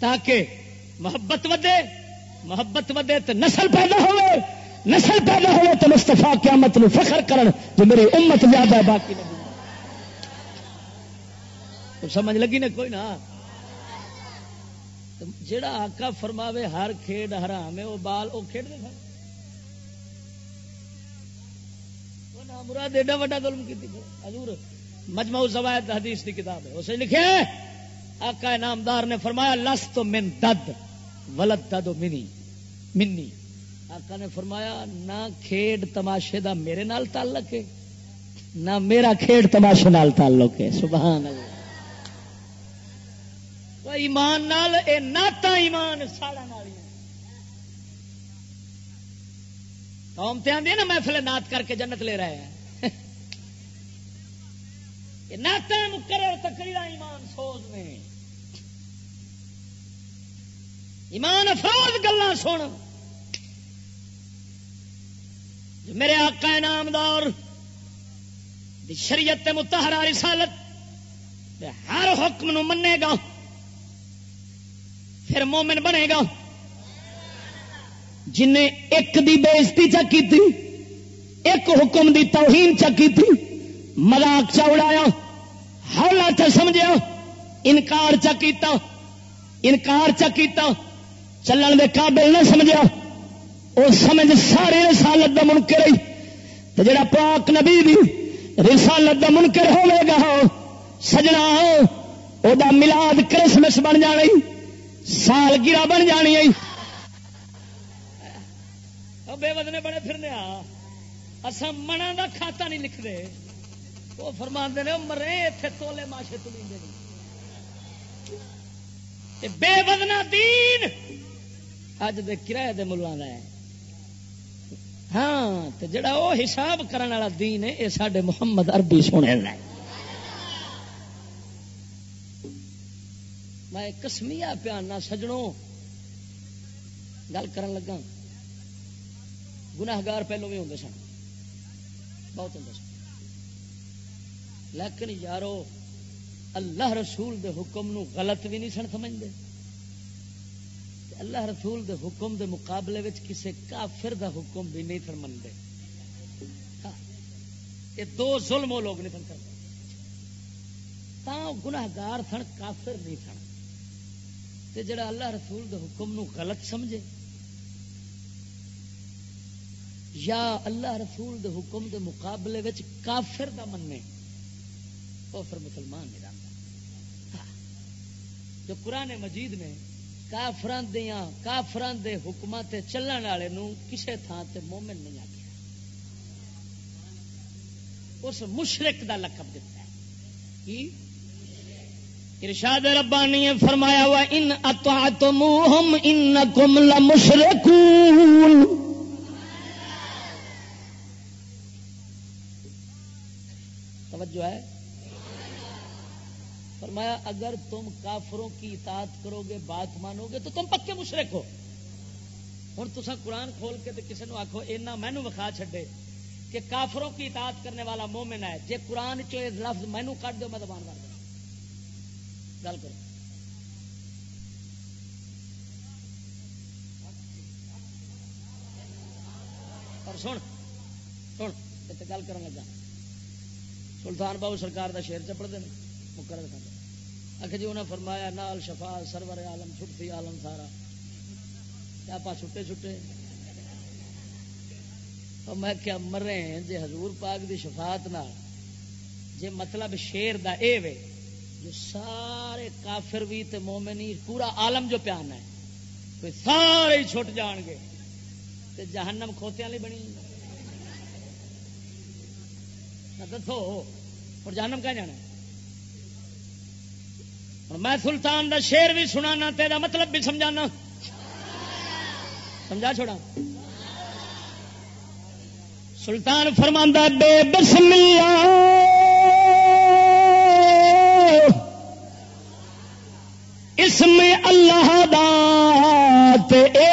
تاکہ محبت ودے محبت ودے تو نسل پیدا ہوئے۔ نسل پیدا ہوئے تو مستفا قیامت نو فخر کرن جو میری امت زیادہ باقی نہیں۔ تو سمجھ لگی نا کوئی نہ جڑا آقا فرماوے ہر کھیڈ حرام ہے، وہ بال وہ کھیڈ دے مراد ایڈا وڈا ظلم کی حضور مجمع زوائد حدیث کی کتاب ہے۔ اسے لکھے آقا نامدار نے فرمایا لس تو من دد، ولد دد منی منی۔ آقا نے فرمایا، نہ کھیڈ تماشے دا میرے نال تعلق ہے، نہ میرا کھیڈ تماشے نال تعلق ہے۔ سبحان اللہ۔ ایمان نال، اے ناتا ایمان ساڑا نال قوم تے آدھی نا، محفل نات کر کے جنت لے رہے ہیں۔ ناتا مقرر تقریر ایمان سوز میں۔ ایمان افروز گلا سن میرے آقا نامدار شریعت متحرا رسالت ہر حکم نو منے گا، پھر مومن بنے گا۔ جن ایک دی بےزتی چکی تھی ایک حکم دی توہین چکی تھی ملاق چا اڑایا۔ ہولا چا سمجھا انکار چا کیتا، انکار چا کیتا، چلن دے قابل نہ سمجھا وہ سمجھ سارے رسالت دا منکر رہی تو جڑا پاک نبی بھی رسالت دا منکر ہوے گا، سجنا، او دا ملاد کرسمس بن جانی سال گرا بن جانی بے وزنے بڑے پھرنے آ اصا منا دا کھاتا نہیں لکھتے۔ وہ فرما نے مرے اتنے تولے ماشے تلی بے وزنا دین، اج دے کرایہ دے ملوں کا ہے ہاں تے جڑا وہ حساب کرنے والا دین ہے یہ سڈے محمد اربی سونے ہے میں کسمیا پیانا سجڑوں گل کر لگا گناہگار پہلو بھی ہوں سن۔ بہت ہوں سن۔ لیکن یارو، اللہ رسول دے حکم نو غلط بھی نہیں سن سمجھتے اللہ رسول دے حکم دے مقابلے وچ کسے کافر دا حکم بھی نہیں سن منتے یہ دو ظلم وہ لوگ نہیں سن کرتے گناہگار سن، کافر نہیں سن۔ تے جڑا اللہ رسول دے حکم نو غلط سمجھے۔ یا اللہ رسول دے حکم دے مقابلے وچ کافر دا مننے۔ وہ پھر مسلمان نہیں رہتا جو قرآن مجید میں کافران دیا کافران دے حکمت چلن والے کسے تھان تے مومن نہیں آ اس مشرق دا لقب دیتا ہے۔ کی؟ ارشاد ربانی نے فرمایا ہوا ان اطعتموہم انکم لمشرکون توجہ ہے۔ فرمایا، اگر تم کافروں کی اطاعت کرو گے، بات مانو گے، تو تم پکے مشرق ہو۔ ہوں تو قرآن کھول کے کسی نے آخو اینا مینو وکھا چھڈے کہ کافروں کی اطاعت کرنے والا مومن ہے۔ جے قرآن چو لفظ مینو کٹ دو میں دبان کر دوں گل کرو۔ اور سن سن گل کر لگا۔ سلطان بابو سرکار دا شیر چپڑ دیں مقرر کر آخر جی انہیں فرمایا، نال شفا سرور عالم، چھٹتی عالم سارا۔ آپ چھٹے چھٹے؟ تو میں کیا مرے جی حضور پاک دی شفاعت نال؟ جی مطلب شیر دا اے وے، جو سارے کافر بھی تے مومنی، پورا عالم جو پیان ہے، کوئی سارے چھٹ جان گے۔ تے جہنم کھوتیاں لی بنی۔ دسو، اور جہنم کہاں جانا؟ میں سلطان دا شیر بھی سنانا، تیرا مطلب بھی سمجھانا۔ سمجھا چھوڑا؟ سلطان فرماندہ بے بسمیا اللہ اس میں اللہ دات اے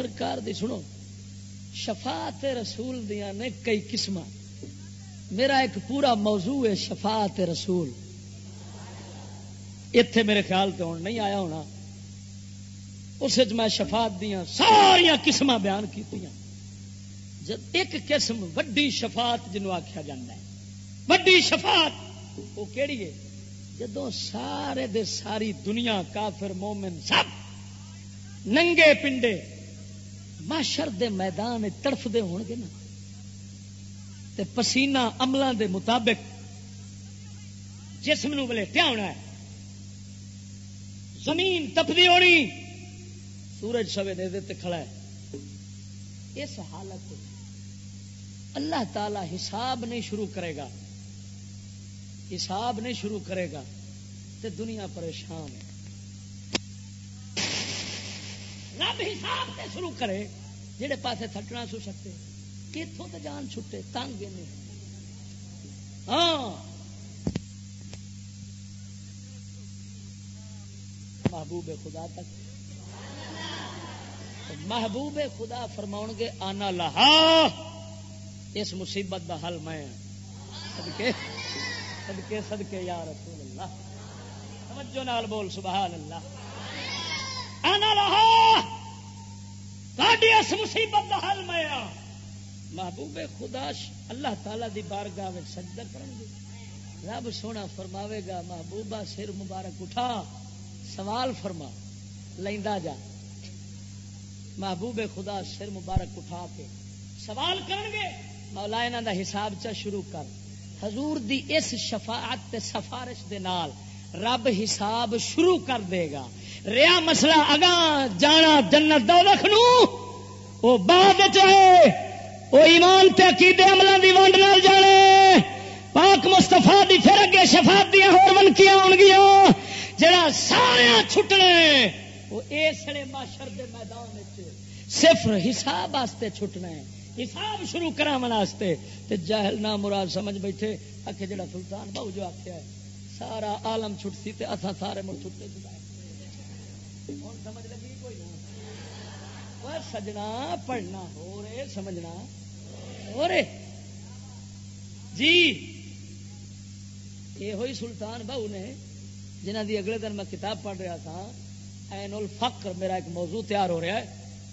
سرکار دی سنو، شفاعت رسول دیا نے کئی قسم میرا ایک پورا موضوع ہے شفاعت رسول۔ اتے میرے خیال سے ہوں نہیں آیا ہونا۔ اس میں شفاعت دیا ساریا قسم بیان کی جب ایک قسم وڈی شفاعت جنوں آخیا جا وڈی شفاعت، وہ کہڑی ہے؟ جدو سارے دے ساری دنیا کافر مومن سب ننگے پنڈے ماشر دے میدان تڑف دے ہون گے نا۔ تے پسینہ عملوں دے مطابق جسم نو ولیٹیا ہونا ہے۔ زمین تپدی ہونی۔ سورج سوے دے تے کھڑا ہے۔ اس حالت اللہ تعالی حساب نہیں شروع کرے گا۔ حساب نہیں شروع کرے گا۔ تے دنیا پریشان ہے۔ رب حساب سے شروع کرے جہے پاسے تھٹنا سو سکتے۔ کتوں تو جان چھٹے؟ تنگ ہاں۔ محبوب خدا تک۔ محبوب خدا فرماؤ گے، آنا لہا۔ اس مصیبت کا حل میں۔ سدکے سدکے سدکے یا رسول اللہ۔ سمجھو نال بول، سبحان اللہ۔ آنا لہا اس مصیبت کا حل میں ہاں۔ محبوب خدا اللہ تعالی دی بارگاہ میں سجدہ کریں گے۔ رب سونا فرماوے گا، محبوبہ سر مبارک اٹھا، سوال فرما، لیندا جا۔ محبوب خدا سر مبارک اٹھا کے سوال کرن گے۔ مولا انہاں دا حساب چا شروع کر۔ حضور دی اس شفاعت تے سفارش دے نال رب حساب شروع کر دے گا۔ ریا مسئلہ اگاں جانا جنت دولخ نو، وہ بعد چاہے وہ ایمان تے عقیدے عملوں دی ونڈ نال جانے۔ پاک مستفا دی پھر اگے شفاعت دیا ہور ونکیاں ہون گیا جڑا سارے چھٹنے وہ اسڑے معاشر دے میدان وچ صرف حساب واسطے چھٹنا ہے۔ حساب شروع کراون واسطے۔ تے جاہل نہ مراد سمجھ بیٹھے اکھے جڑا سلطان بہو جو آکھیا ہے، سارا عالم چھٹسی تے اساں سارے مڑ چھٹے جائے ہن سمجھ لگی کوئی سجنا، پڑھنا، ہو رہے، سمجھنا، ہو رہے۔ جی یہ ہوئی سلطان بہو نے، جنہ دی اگلے دن میں کتاب پڑھ رہا تھا این الفقر میرا ایک موضوع تیار ہو رہا ہے،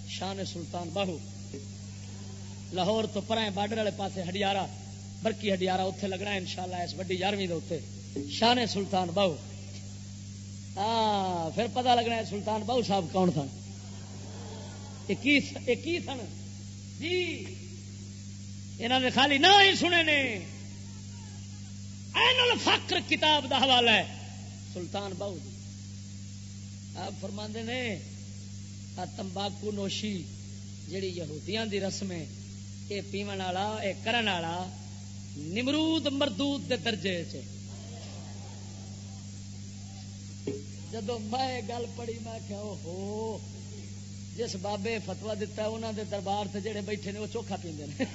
شان سلطان بہو۔ لاہور تو پرائیں بارڈر والے پاسے ہڈیارا برکی ہڈیارا اتنے لگنا ان شاء اللہ اس وڈی یارویں دے شان سلطان بہو۔ ہاں پھر پتا لگنا ہے سلطان بہو صاحب کون تھا سن؟ جی انہوں نے خالی نہ ہی سنے نے۔ فکر کتاب دا حوالہ ہے۔ سلطان بہو جی، آپ فرما نے تمباکو نوشی جیڑی یہودیاں دی رسم ہے، یہ پیمن والا، یہ کرن والا نمرود مردود دے درجے چ جدو میں گل پڑھی، میں کہ ہو جس بابے فتوا دتا انہوں دے دربار سے جڑے بیٹھے نے، وہ چوکھا پیندے ہیں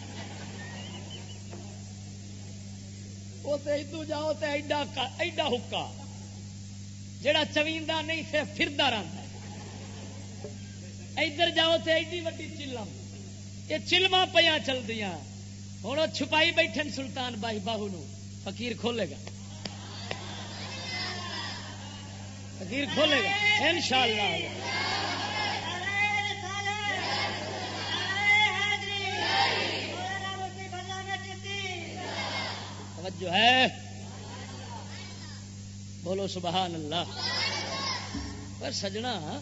وہ ادو جاؤ تو ایڈا ایڈا حکا جڑا چویندا نہیں صرف پھردا رہتا ادھر جاؤ تو ایڈی وڈی چلم۔ یہ چلما پہ چل دیا ہوں چھپائی بیٹھے سلطان بائی باہو نو، فقیر کھولے گا۔ فقیر کھولے گا۔ ان شاء اللہ توجہ ہے۔ بولو سبحان اللہ۔ پر سجنا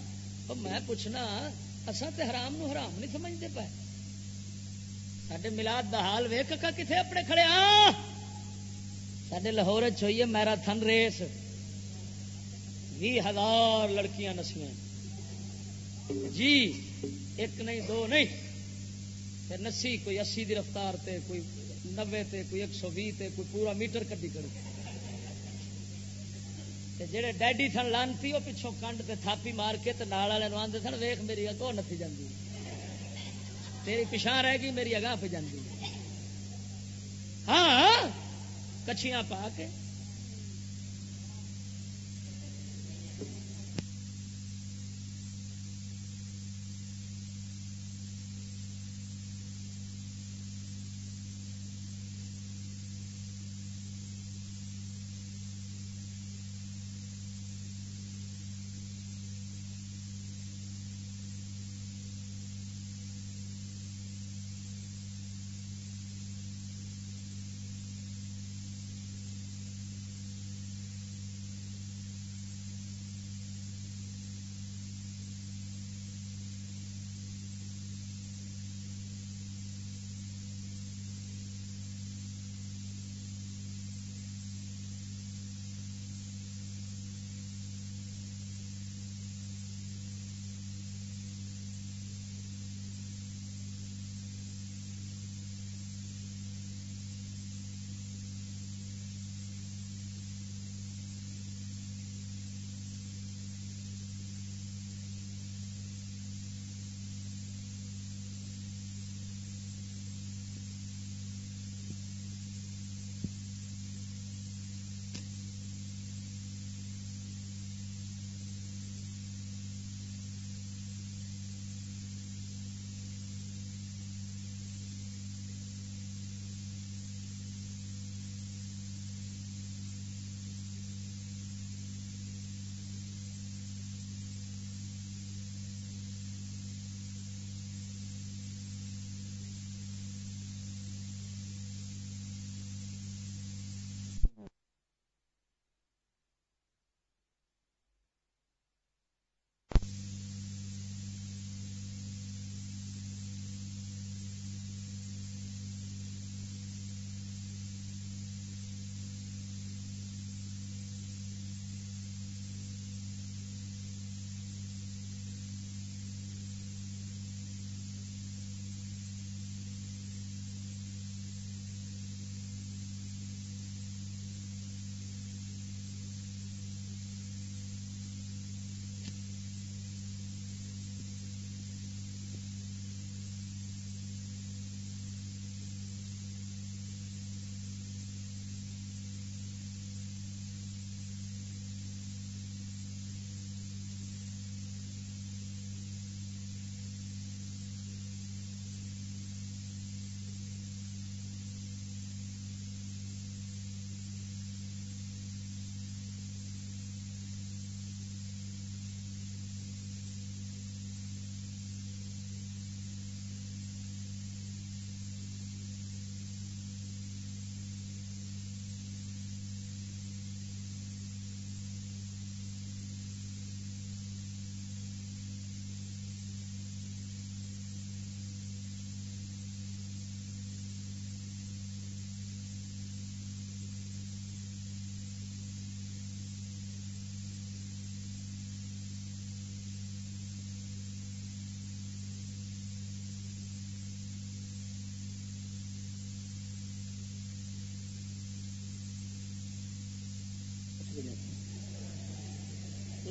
میں پوچھنا اصا تے حرام نو حرام نہیں سمجھتے پائے سڈے ملاد دا حال ویک کا کتنے اپنے کھڑے ہاں؟ سڈے لاہور چ چوئیے میرا تھن ریس۔ بھی ہزار لڑکیاں نسیاں جی ایک نہیں، دو نہیں۔ پھر نسی کوئی اسی دی رفتار تے، کوئی نبے تے، کوئی ایک سو بھی تے، کوئی پورا میٹر کدی کر جہے ڈیڈی سن لانتی وہ پچھوں کنڈ تے تھاپی مار کے تے نال والے آدھے سن ویخ میری اگوں نتی جاتی تیری پچھا رہ گئی، میری اگاں پہ جاتی ہاں کچھیاں پا کے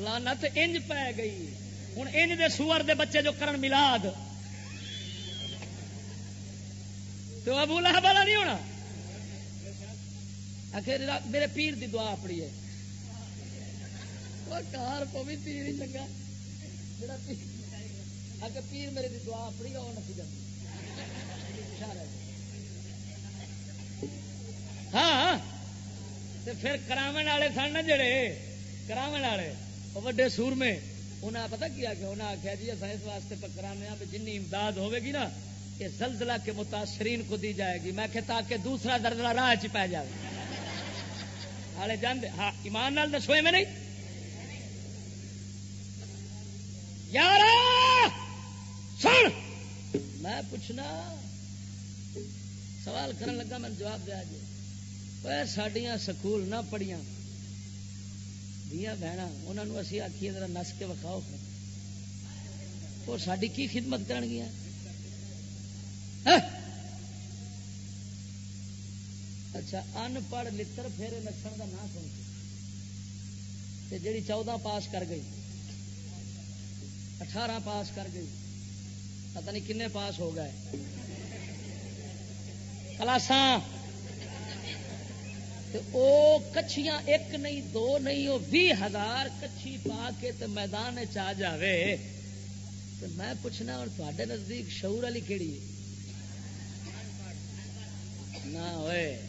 لانت انج پی گئی۔ ہوں انج دے سور دے بچے جو کرن ملاد تو ابو لہب والا نہیں ہونا؟ آخر میرے پیر دی دعا اپنی ہے۔ کار پوی پیر ہی چنگا اگر پیر میرے دی دعا اپنی وہ نسی جاتی۔ ہاں پھر کراو والے سن نا جڑے؟ کراو والے۔ وڈے سور میں انہیں پتا کیا کہ انہیں آخیا جی اصل اس واسطے پکرانے ہاں جن امداد ہوے گی نا، یہ زلزلہ کے متاثرین کو دی جائے گی۔ میں کہ تاکہ دوسرا دردلا راہ چ پی جائے ہالے جانے ہاں ایمان نال دسوئے میں نہیں؟ یار سن! میں پوچھنا، سوال کرن لگا، میں جواب دیا جی۔ سڈیا سکول نہ پڑھیا دیا بہن انہوں اسی آخیے ذرا نس کے وکھاؤ اور ساری کی خدمت کر گیا اچھا ان پڑھ لڑ پھیرے نسن کا نام سن۔ جیڑی چودہ پاس کر گئی، اٹھارہ پاس کر گئی، پتہ نہیں کنے پاس ہو گئے۔ کلاساں او کچھیاں ایک نہیں، دو نہیں وہ بھی ہزار کچھی پا کے تے میدان چ جاوے۔ تو میں پوچھنا اور تے نزدیک شعور والی کہڑی نہ ہوئے،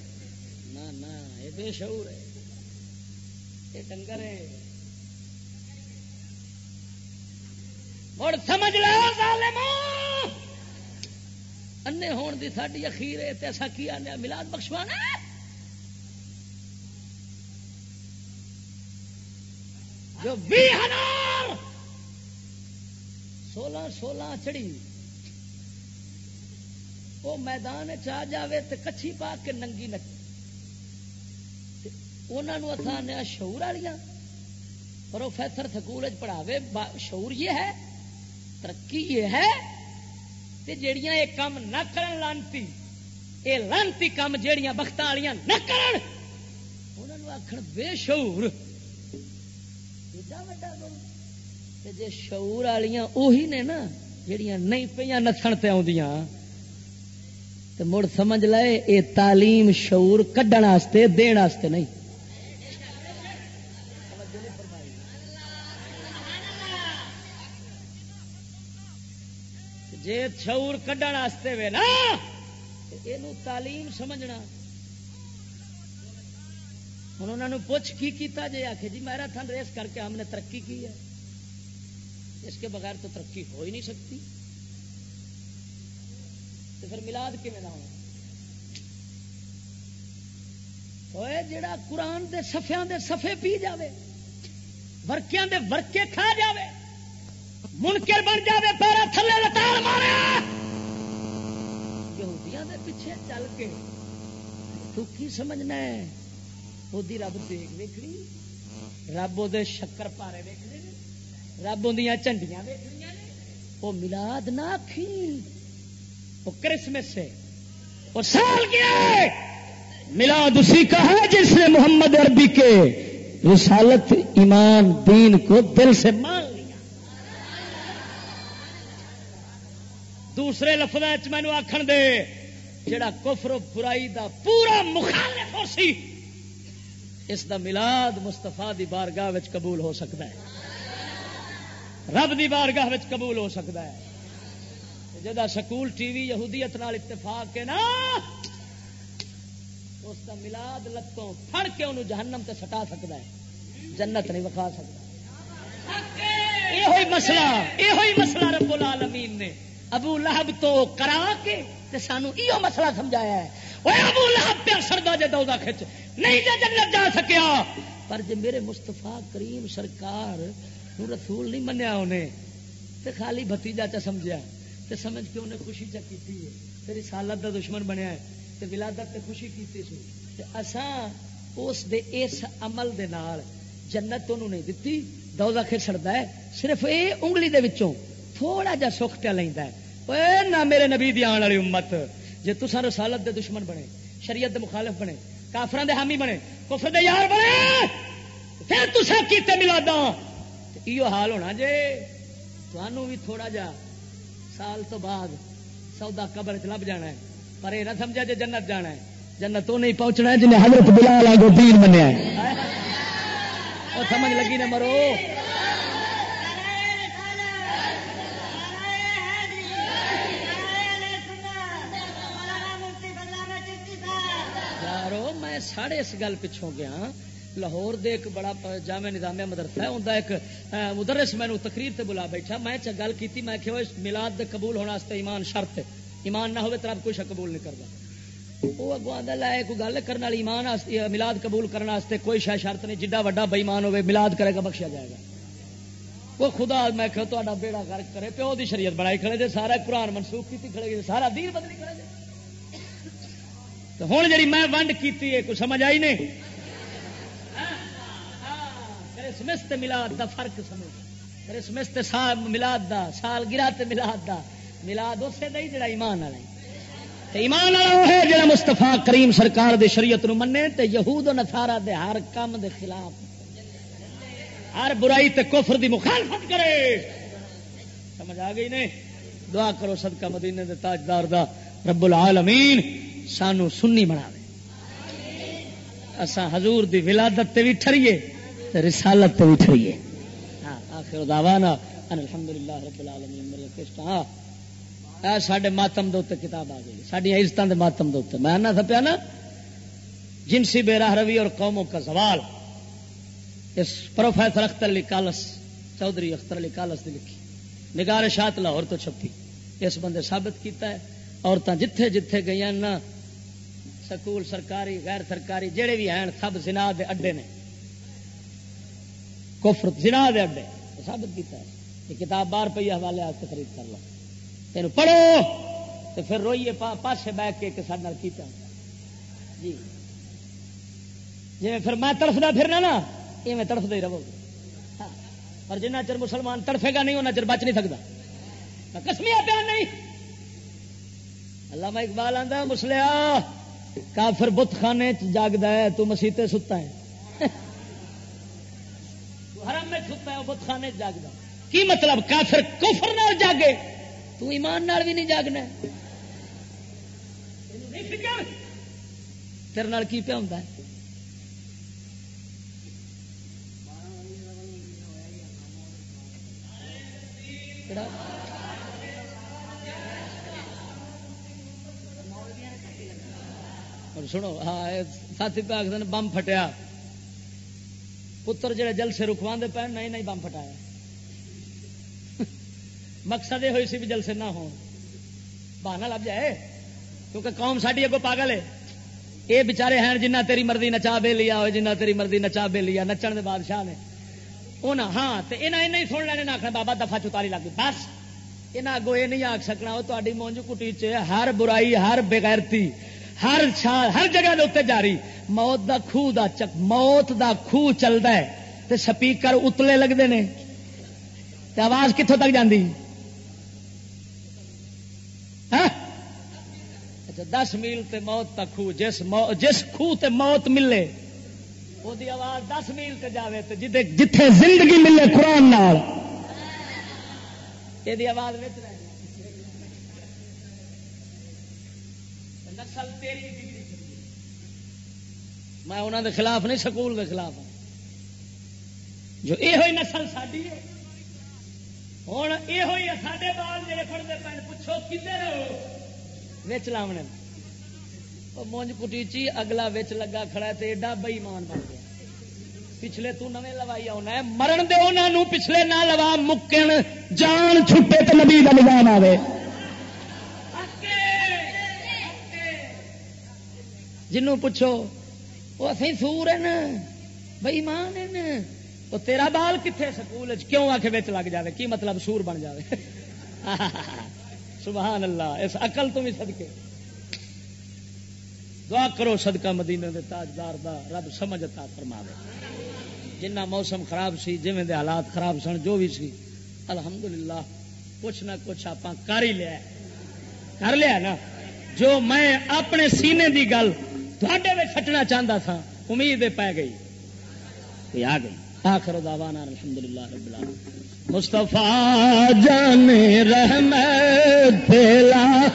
نہ نہ یہ بے شعور ہے۔ یہ ڈنگر ہے۔ اور سمجھ لو انے ہون دی ساری اخیر ہے تے ایسا کیا ملاد بخشوانا ہے؟ جو بھی ہزار سولہ سولہ چڑی وہ میدان چ جائے تو کچھی پا کے ننگی نچ انہوں شعور والی پروفیسر سکول پڑھاوے شعور یہ ہے، ترقی یہ ہے کہ جیڑیاں یہ کام نہ کرن لانتی، یہ لانتی کام جیڑیاں بخت والیاں نہ کرن انہوں آخر بے شعور۔ جی شعور والیاں وہی نے نا جہیا نہیں پہ نسن پہ آدیاں تو مڑ سمجھ لے یہ تعلیم شعور کھڈن دن نہیں جی شعور کھڈن وے نا یہ تعلیم سمجھنا ہوں انہوں نے پوچھ کی کیتا جی آخ جی میرا ریس کر کے ہم نے ترقی کی ہے۔ اس کے بغیر تو ترقی ہو ہی نہیں سکتی۔ تو پھر ملاد کیون نہ جڑا قرآن دے سفیا دے سفے پی جاوے، ورکیاں دے ورکے کھا جاوے، منکر بن جاوے، پیرا تھلے لتاڑ مارے۔ یہودیاں دے پیچھے چل کے تو کی سمجھنا ہے؟ وہ رب دیکھ ویکنی رب وہ شکر پارے ویکنے رب اندیاں چنڈیاں وہ ملاد نہ آخی وہ کرسمس سے اور سال کیا ہے ملاد اسی کا ہے جس نے محمد عربی کے رسالت ایمان دین کو دل سے مان لیا۔ دوسرے لفظ مینو آخر دے، جڑا کفر و برائی دا پورا مخالف ہو سی۔ اس دا ملاد مستفا دی بارگاہ قبول ہو سکتا ہے۔ رب دی بارگاہ قبول ہو سکتا ہے۔ جدا سکول ٹی وی یہودیت نال اتفاق کے نا، اس کا ملاد لتوں پھڑ کے انہوں جہنم تے سٹا سکتا ہے۔ جنت نہیں وکھا سکتا۔ یہ مسئلہ یہ مسئلہ رب العالمین نے۔ ابو لہب تو کرا کے تے سانو یہ مسئلہ سمجھایا ہے۔ ابو لہب پہ سردا جے دو کھچ نہیں جے جنت جا سکیا پر جے میرے مستفا کریم سرکار رسول نہیں منیا انہیں تے خالی بتیجا چا سمجھا تے سمجھ کے انہیں خوشی چا کیتی ہے تیری سالت دا دشمن بنیا ہے تے ولادت تے خوشی کیتی سی تے اساں اس دے اس عمل دے نال جنت انہوں نہیں دتی دوزہ کھر سڑتا ہے صرف اے انگلی دے وچوں تھوڑا جا سکھ پیا لینا ہے اے نہ میرے نبی دی آن والی امت جے تساں رسالت دے دشمن بنے شریعت دے مخالف بنے کافران دے حامی بنے کفر دے یار بنے تسا کیتے ملادا یہ حال ہونا جے تمہوں بھی تھوڑا جا سال تو بعد سودا قبر چ لب جانا ہے پر یہ نہ سمجھا جی جنت جانا ہے جنت تو نہیں پہنچنا ہے جنہیں حضرت بلال آگو دین منیا سمجھ لگی نہ مرو۔ یارو میں ساڑھے اس گل پچھوں گیا۔ لاہور دے ایک بڑا جامع نظامیہ مدرسہ ہے انہیں ایک مدرس مینو تقریر تے بلا بیٹھا۔ میں گل کی میں کہ ملاد دے قبول ہونے ایمان شرط ہے۔ ایمان نہ ہوئے تو آپ کچھ قبول نہیں کرتا وہ اگو آدھا لائے کوئی گل کرنے والی ایمان ملاد قبول کرنے کوئی شاید شرط نہیں، جڈا وا بئیمان ہوے ملاد کرے گا، بخشیا جائے گا۔ وہ خدا، میں کہ تا بیڑا کر کرے، پیو دی شریعت بنائی کھڑے جی سارا قرآن منسوخ کی کھڑے جی سارا دین بدلی کھڑے تو ہوں جی میں ونڈ کی کوئی سمجھ آئی نہیں؟ کرسمس ملاد دا فرق سمجھ کرسمس سال ملاد دا سال گرا ملاد دا۔ ملاد اسے دا ہی جڑا ایمان والا ایمان والا وہ ہے جڑا مستفا کریم سرکار دے شریعت نو منے تے یہود و نصارا دے ہر کام دے خلاف۔ ہر برائی تے کفر دی مخالفت کرے۔ سمجھ آ گئی نے دعا کرو صدقہ مدینے دے تاجدار دا۔ رب العالمین سانو سنی بنا اسا حضور دی ولادت تے بھی ٹھریے رسالت تے بھی ٹھریے۔ ہاں آخر دعوانا ان الحمدللہ رب العالمین، میرے کشتا ہاں سڈے ماتم دے کتاب آ گئی۔ سڈیا عزتوں کے ماتم دے میں آنا تھا پیا نا، جنسی بے راہ روی اور قوموں کا سوال اس professor Akhtar Ali calls, Chaudhry Akhtar Ali calls نے لکھی۔ نگارشات لاہور تو چھپی۔ اس بندے ثابت کیتا ہے عورتیں جتھے جتھے گئی نا سکول، سرکاری، غیر سرکاری جہے بھی ہیں، سب زنا دے اڈے نے۔ کفر، زنا دے اڈے۔ ثابت کیتا ہے یہ کتاب بار پہ حوالے آج خرید کر لو۔ تین پڑھو تو پھر روئیے پا، پاسے بہ کے سارے کیتا۔ جی۔ جی پھر میں تڑفتا پھرنا نا یہ میں تڑفتا ہی رہو۔ ہاں۔ اور جنہ چر مسلمان تڑفے گا نہیں انہیں چر بچ نہیں سکتا۔ کسمیا پیا نہیں۔ اللہ میں اقبال آتا مسلیا کافر بت خانے جاگتا ہے، تو مسیطے ستا ہے۔ حرم میں ستا ہے بت خانے جاگتا کی مطلب؟ کافر کفر نہ جاگے، تو ایمان نال بھی نہیں جاگنا تیرے نال کی پیا ہوتا ہے؟ سنو ہاں ساتھی پہ آخر بم پھٹیا۔ پتر جڑے جل سے رکوا پے نہیں نہیں بم پھٹایا۔ مقصد یہ ہوئی سی بھی جلسے نہ ہو بہانا لب جائے، کیونکہ قوم ساری اگو پاگل ہے۔ یہ بچارے ہیں، جنہ تیری مرضی نچا بے لیا ہوئے، جنہ تیری مرضی نچا بے لیا، نچن دے بادشاہ نے۔ انہاں ہاں تے انہاں نہیں سن لینے نہ آخر بابا دفاع چتاری لگ گئی۔ بس یہاں اگو یہ نہیں آخ سکنا وہ تاری مونج کٹی چ ہر برائی، ہر بغیرتی۔ ہر چھال ہر جگہ دے اتنے جاری۔ موت دا خوہ دا چک موت دا خوہ چلتا ہے۔ تے سپیکر اتلے لگتے ہیں آواز کتوں تک جاندی؟ ہاں؟ اچھا دس میل تے موت تک خو جس جس خو تے موت ملے وہ دی آواز دس میل تے جاوے تے جدے جتھے زندگی ملے قرآن نال۔ یہ دی آواز وچ رہے نسل تیری میں انہوں دے خلاف نہیں، سکول دے خلاف ہوں جو یہ ہوئی نسل ساری ہے۔ ہوں یہ ہوئی سارے بال جی پڑتے پہ پوچھو کدھر وچ لاونے مونج کٹیچی اگلا وچ لگا کھڑا ہے تے ایڈا بئی مان بن گیا۔ پچھلے تو نویں لوائی آنا ہے۔ مرن دے انہوں پچھلے نہ لوا، مکن، جان چھٹے تو نبی کا نظام آوے۔ جنوں پوچھو وہ اسی سور ہیں نا؟ بئی مان ہیں وہ تیرا بال کتنے سکول کیوں آ کے لگ جائے کی مطلب سور بن جائے سبحان اللہ، اس اقل تو بھی صدقے۔ دعا کرو صدقہ مدینے دے تاجدار دا رب سمجھ عطا فرما دے جنہ موسم خراب سی، جویں دے حالات خراب سن، جو بھی سی، الحمدللہ، کچھ نہ کچھ آپ کر ہی لیا کر لیا نا؟ جو میں اپنے سینے دی گل تھوڑے میں کھٹنا چاہتا تھا امید پی گئی۔ آ گئی۔ آخر دعوانا الحمدللہ رب العالمین۔ مصطفیٰ جان رحمت پھیلا۔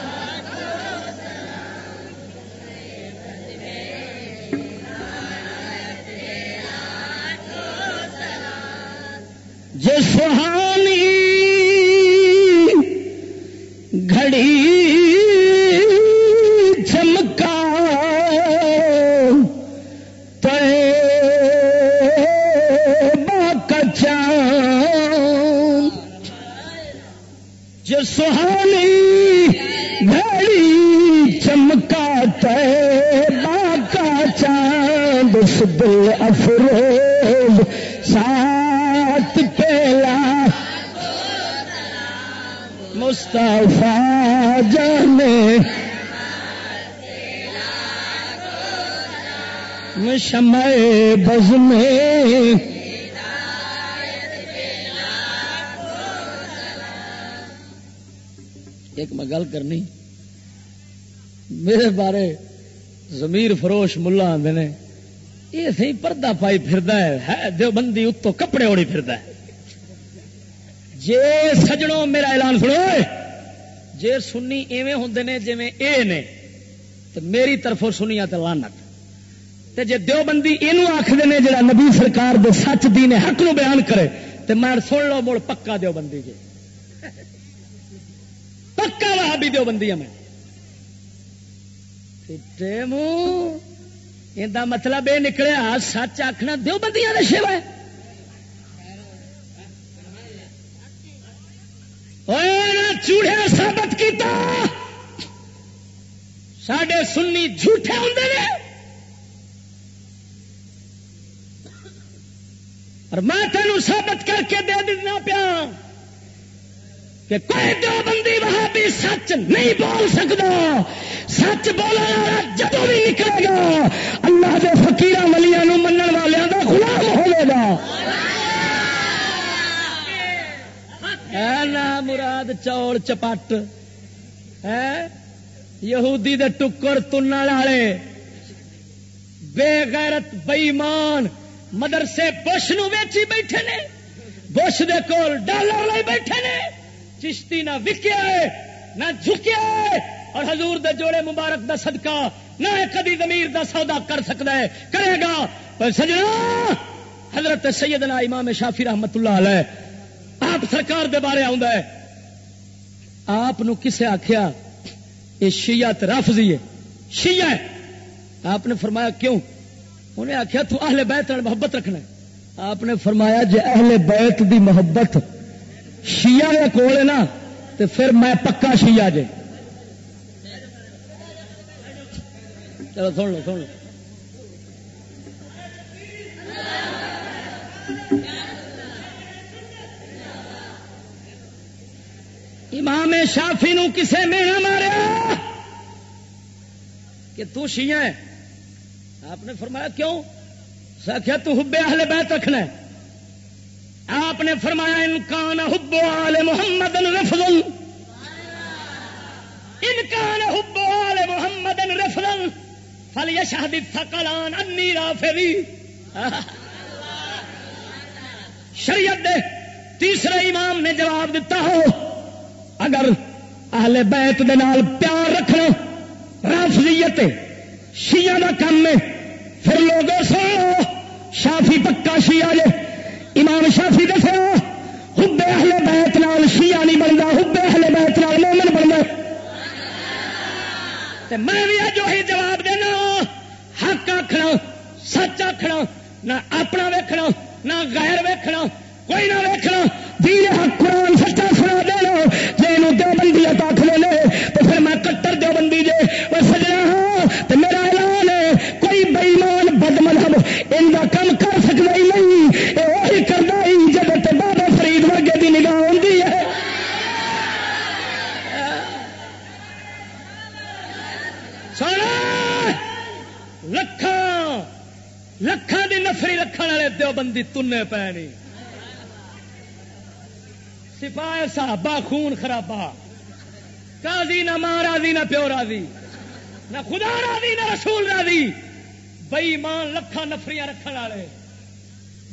شمع بز میں ایک میں گل کرنی۔ میرے بارے زمیر فروش ملا آدھے نے۔ یہ سی پردہ پائی پھر ہے۔ دو بندی اتو کپڑے اوڑی پھر جے سجڑوں میرا اعلان سنو۔ جے سنی ایویں ہوں نے جی اے نے۔ تو میری طرفوں سنیا تو لانت تے جے دیو بندی یہ نے جڑا نبی سرکار دے سچ دی نے حق نو بیان کرے تو میں سن لو مڑ پکا دیو بندی جی پکا وہاں بھی دو بندی میں منہ مطلب یہ نکلیا، سچ آخنا دو بندیاں کا شیوا چوڑے سابت کیتا۔ سڈے سنی جھوٹے ہوں اور میں تینوں سابت کر کے دے دینا پیا کہ کوئی دو بندی وہاں بھی سچ نہیں بول سکتا۔ سچ بولنا جب بھی نکلے گا، اللہ کے فکیر ملیا من والوں کا غلام ہوگا نا مراد چوڑ چپٹ ہے یہودی دے ٹکر تن والے۔ بے غیرت بئیمان مدرسے بش نو ویچی بیٹھے نے، بش دے کول ڈالر لے بیٹھے نے۔ چشتی نہ وکیا ہے، نہ جھکیا ہے۔ اور حضور دے جوڑے مبارک دا صدقہ نہ کدی زمیر دا سودا کر سکتا ہے، کرے گا۔ پر سجنا، حضرت سیدنا امام شافی رحمت اللہ علیہ، آپ سرکار دے بارے آؤں ہے۔ آپ کسے آخیا یہ شیعت رافضی ہے۔ شیعہ ہے۔ آپ نے فرمایا، کیوں؟ انہیں آخیا تو اہل بیت محبت رکھنا آپ نے فرمایا جی اہل بیت دی محبت شیعہ کے کول ہے نا تو پھر میں پکا شیعہ جے۔ چلو سن لو سن لو۔ امام شافی نو کسے میں نہ کہ تو شیعہ ہے؟ آپ نے فرمایا، کیوں؟ سکھیا تو حبے اہل بیت رکھنا ہے. آپ نے فرمایا انکان حب آل محمد رفض انکان حب آل محمد رفض فل یشہد ثقلان انی رافضی شریعت دے تیسرے امام نے جواب دیتا ہو، اگر اہل بیت دے نال پیار رکھنا، رافضیت شیعہ دا کام میں پھر لوگوں سو شافی پکا شیعہ جے، امام شافی دسیا حب اہل بیت نال شیعہ نہیں بنتا، حب اہل بیت نال مومن بنتا۔ میں بھی اج وہی جواب دینا ہاں، حق آخنا سچ آخنا نہ اپنا ویکھنا، نہ غیر ویکھنا، کوئی نہ ویکھنا۔ دین حق قرآن سچا سنا دینا جی دو بندی آخ تو پھر میں کٹر دو بندی جے، وہ سجنا ہاں تو میرا اعلان ہے کوئی بےمان بد مذہب ان کا کام کر سکتا ہی نہیں یہ وہی کرنا ہی جب بابا فرید ورگے کی نگاہ آتی ہے۔ لکھان لکھان کی نفری رکھنے والے دو بندی تنے پے نہیں سپاہ صحابہ خون خرابہ۔ قاضی نہ ماں راضی، نہ پیو راضی۔ نہ خدا راضی، نہ رسول راضی۔ بئی مان لکھان نفریاں رکھنے والے۔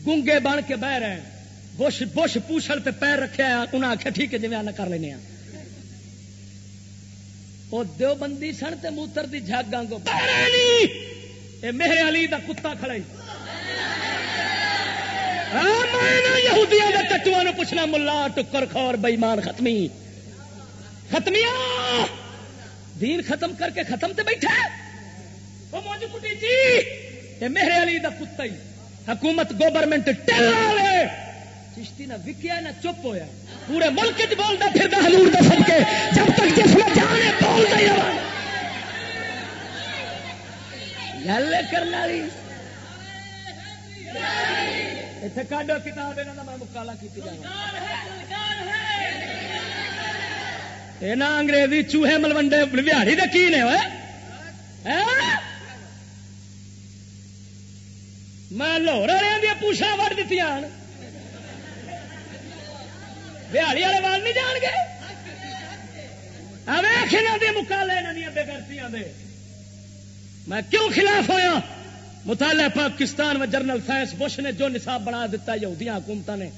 گونگے بن کے بہ رہے ہیں۔ بش بش پوچھل تے پیر رکھے انہیں آخیا ٹھیک ہے جی میں کر لینا وہ دو بندی سن تے موتر دی جگ آنگو میرے علی دا کتا کھڑائی ہاں، یہودیاں دے کٹوا پوچھنا، ملا ٹکر خور بئیمان ختمی۔ ختمیا دین ختم کر کے ختم تے بیٹھا وہ موج کٹی جی یہ میرے علی دا کتا ہی حکومت گورنمنٹ والے۔ چشتی نہ وکیا نہ چپ ہویا۔ پورے ملک چ بولتا پھر حضور دے کے جب تک جس میں جانے بولتا ہی گل کرنے والی۔ اتنے کاڈو کتاب یہاں کا میں مکالا کی جانا انگریزی چوہے ملوڈے بہاڑی کا کی نے میں لاہور والے دیا پوچھا وڑ دیتی بہاڑی والے وال نہیں جان گے دے مکالے بے کرتیاں دے میں کیوں خلاف ہویا مطالعہ پاکستان و جنرل فیس بش نے جو نصاب بنا دیتا یہودیاں حکومت نے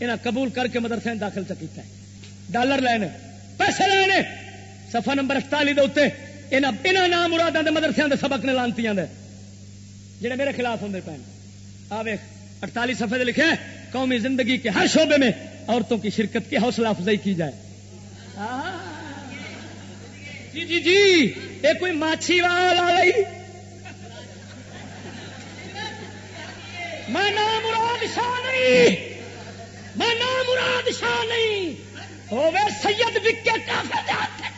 انہیں قبول کر کے مدرسے داخل چکیتا ہے ڈالر لینے پیسے لینے سفا نمبر اٹتالی دے یہاں نام مرادوں کے مدرسے کے سبق نے لانتی دے جڑے میرے خلاف ہوں پہ آ ویخ اڑتالی سفے لکھے قومی زندگی کے ہر شعبے میں عورتوں کی شرکت کی حوصلہ افزائی کی جائے۔ جی جی جی یہ کوئی ماچھی والا میں نام مراد شاہ نہیں۔ میں نام مراد شاہ نہیں۔ ہوے سید وکے کافی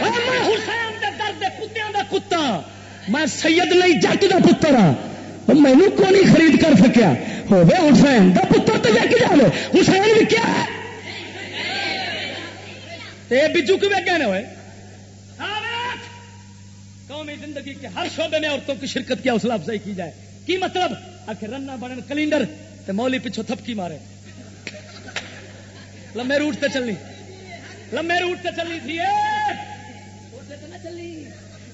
میں حسین دے درد کتوں دا کتا۔ میں سید نہیں، جٹ کا پتر ہاں۔ مینو کو نہیں خرید کر سکیا؟ ہوے حسین دا پتر تو لے وک جائے حسین بھی وکیا بجو کی وگیا نے ہوئے قومی زندگی کے ہر شعبے میں عورتوں کی شرکت کی حوصلہ افزائی کی جائے۔ کی مطلب؟ آخر رنا بنن، کلینڈر تے مولی پیچھو تھپکی مارے۔ لمے روٹ تے چلنی۔ لمے روٹ تے چلنی تھی۔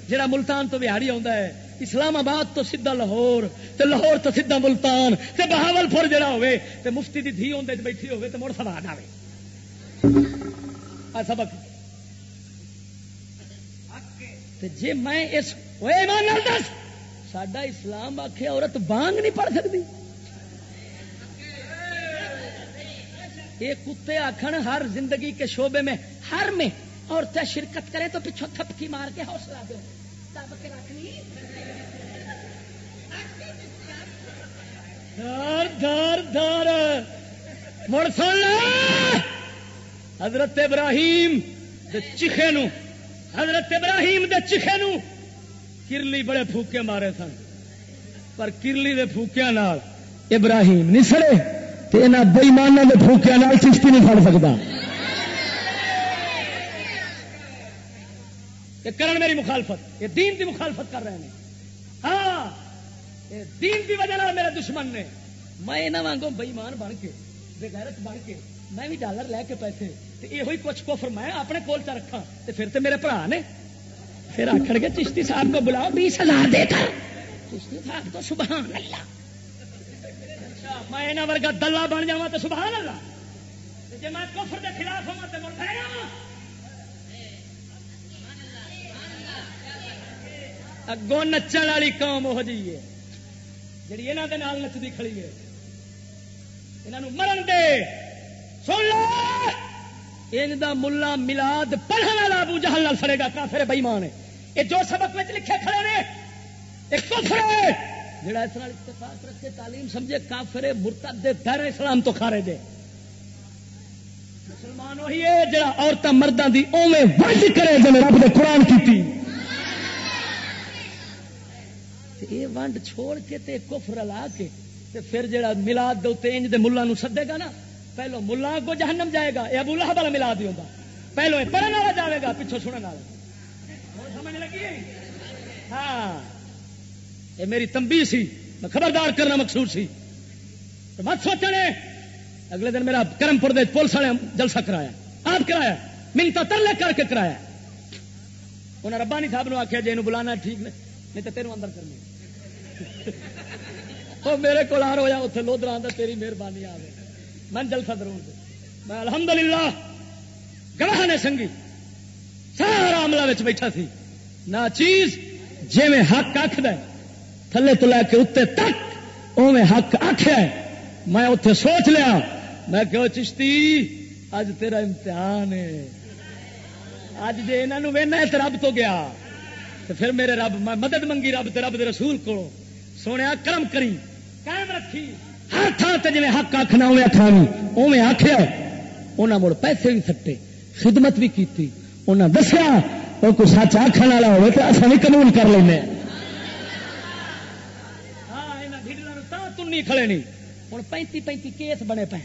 جڑا ملتان تو بہاڑی آتا ہے، اسلام آباد تو سیدھا لاہور، تے لاہور تو سیدھا ملتان، تے بہاول پور جڑا ہوئے تے مفتی دی دھی ہوندے بیٹھی ہوئے تے مڑ سواد آئے سبق۔ جی میں اس دس سڈا اسلام آخ عورت بانگ نہیں پڑھ سکتی یہ کتے آخر ہر زندگی کے شعبے میں ہر میں عورتیں شرکت کرے تو پچھو تھپکی مار کے حوصلہ دو۔ دار دار دار۔ مڑ سن حضرت ابراہیم دے چیخے نو۔ حضرت ابراہیم دے چیخے نو۔ کرلی بڑے پھوکے مارے سن۔ پر کرلی دے پھوکیا نال ابراہیم نہیں سڑے۔ تو یہاں بئیمانہ کے پھوکیا نال چشتی نہیں پڑ سکتا یہ کرن میری مخالفت، یہ دین دی مخالفت کر رہے ہیں۔ ہاں یہ دین دی وجہ میرے دشمن نے، میں یہاں وانگوں بئیمان بن کے، بےغیرت بن کے، میں بھی ڈالر لے کے پیسے یہ کچھ کفر میں اپنے کول چ رکھا پھر تو میرے برا نے پھر آخر گے، چشتی صاحب کو بلاؤ، بیس ہزار دے کر چشتی صاحب تو سبحان اللہ۔ اچھا، میں یہاں ورگا دلہ بن جا تو سبحان اللہ۔ جی میں کفر کے خلاف ہوا تو مر اگوں نچن والی قوم وہ جی ہے جی یہاں کے نال نچتی کھڑی ہے۔ یہاں مرن دے۔ سن لو! ان دا ملا ملاد پڑھنے والا ابو جہل نال سڑے گا، کافر بےمان ہے۔ یہ جو سبق میں لکھے کھڑے نے ایک کفر ہے۔ جڑا اس نال اتفاق رکھے، تعلیم سمجھے، کافر مرتد دے در اسلام تو کھارے دے۔ مسلمان وہی ہے، جڑا عورتیں مردوں دی اوویں ونج کرے جن رب دے قرآن کیتی۔ یہ ونڈ چھوڑ کے تے کفر لا کے تے پھر جڑا ملاد دے انج دے ملا نو سدے گا نا، پہلو ملا کو جہنم جائے گا، یہ ابو لہب والا ملا دی ہوگا پہلو یہ پڑھنے والا جائے گا، پچھو سننے والا۔ سمجھ لگی؟ ہاں۔ یہ میری تمبی سی، میں خبردار کرنا مقصود سی۔ تو مت سوچنے۔ اگلے دن میرا کرم پور پولیس والے جلسہ کرایا۔ آپ کرایا۔ منتا ترلے کر کے کرایا۔ انہیں ربانی صاحب نے آخیا جی بلانا ٹھیک نہیں تو تیروں اندر کرنے وہ میرے کو آر ہوا اتنے لودرا آتا تیری مہربانی آ گئی میں جلسہ درون میں الحمدللہ گواہ نے سنگی۔ سارا عملہ بیٹھا سی۔ نہ چیز جی میں حق آخد تھلے تو لے کے اتنے تک او میں حق آخیا میں اتے سوچ لیا، میں کہ چشتی اج تیرا امتحان ہے۔ اج جی یہاں وہنا تو رب تو گیا۔ تو پھر میرے رب، میں مدد منگی رب تے رب دے رسول کو سونے کرم کری۔ قائم رکھی۔ ہر تھان سے جی حق آخنا اوے آخانی اوے آخیا انہیں مڑ پیسے بھی سٹے خدمت بھی کی انہیں دسیا وہ کوئی سچ آخر والا ہوئے تو اصل بھی قبول کر لینا کھڑے نہیں ہوں پینتی پینتی کیس بنے پے۔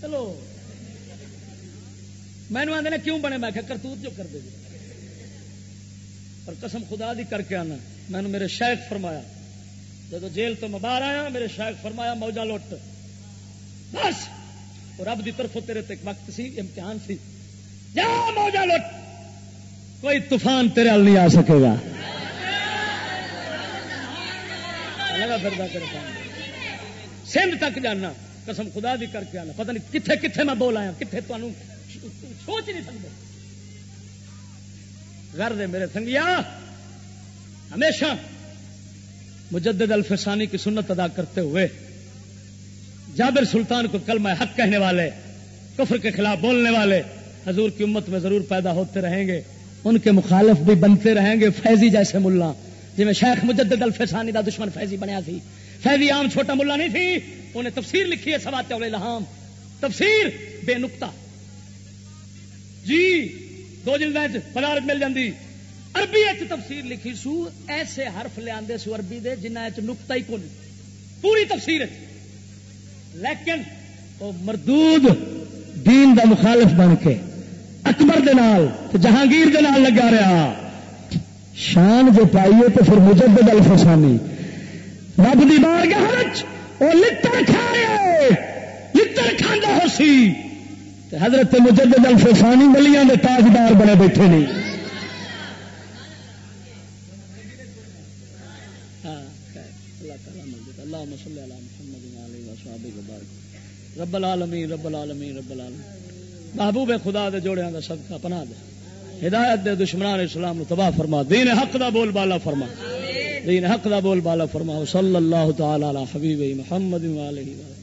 چلو۔ مینو آدھے کیوں بنے؟ میں کرتوت جو کر دے۔ اور قسم خدا دی کر کے آنا۔ میں نے میرے شیخ فرمایا۔ جب جیل تو میں باہر آیا، میرے شیخ فرمایا موجا لٹ۔ بس رب دی طرف تیرے تک وقت سی، امتحان سی۔ جا موجا لٹ۔ کوئی طوفان تیرے حل نہیں آ سکے گا۔ سندھ تک جانا، قسم خدا دی کر کے آنا۔ پتہ نہیں کتنے کتنے میں بول آیا کتنے تمہیں سوچ نہیں سکتے گھر دے میرے سنگیا ہمیشہ مجدد الفسانی کی سنت ادا کرتے ہوئے جابر سلطان کو کل میں حق کہنے والے، کفر کے خلاف بولنے والے حضور کی امت میں ضرور پیدا ہوتے رہیں گے، ان کے مخالف بھی بنتے رہیں گے۔ فیضی جیسے ملا جی میں شیخ مجدد الفسانی دا دشمن فیضی بنیا تھی۔ فیضی عام چھوٹا ملا نہیں تھی، انہیں تفسیر لکھی ہے سوات لہام۔ تفسیر بے نکتا جی دو جلد پدارت مل جاتی عربی تفسیر لکھی سو، ایسے حرف لیا سو عربی دے جنہ نکتا ہی کون پوری تفسیر لیکن وہ مردود دین دا مخالف بن کے اکبر دے نال جہانگیر دے نال لگا رہا۔ شان جو پائیے تو پھر مجدد الفسانی۔ رب دی بار وہ لتر کھا رہے لتر کھانا ہو سی۔ حضرت مجدد الفسانی ملیاں دے تاجدار بنے بیٹھے نہیں رب العالمین رب العالمین رب العالمین۔ محبوب خدا دے جوڑے کا صدقہ پناہ دے۔ ہدایت دے دشمنان اسلام تباہ فرما۔ دین حق دا بول بالا فرما۔ دین حق دا بول بالا فرما۔ صلی اللہ تعالی علی حبیب محمد علیہ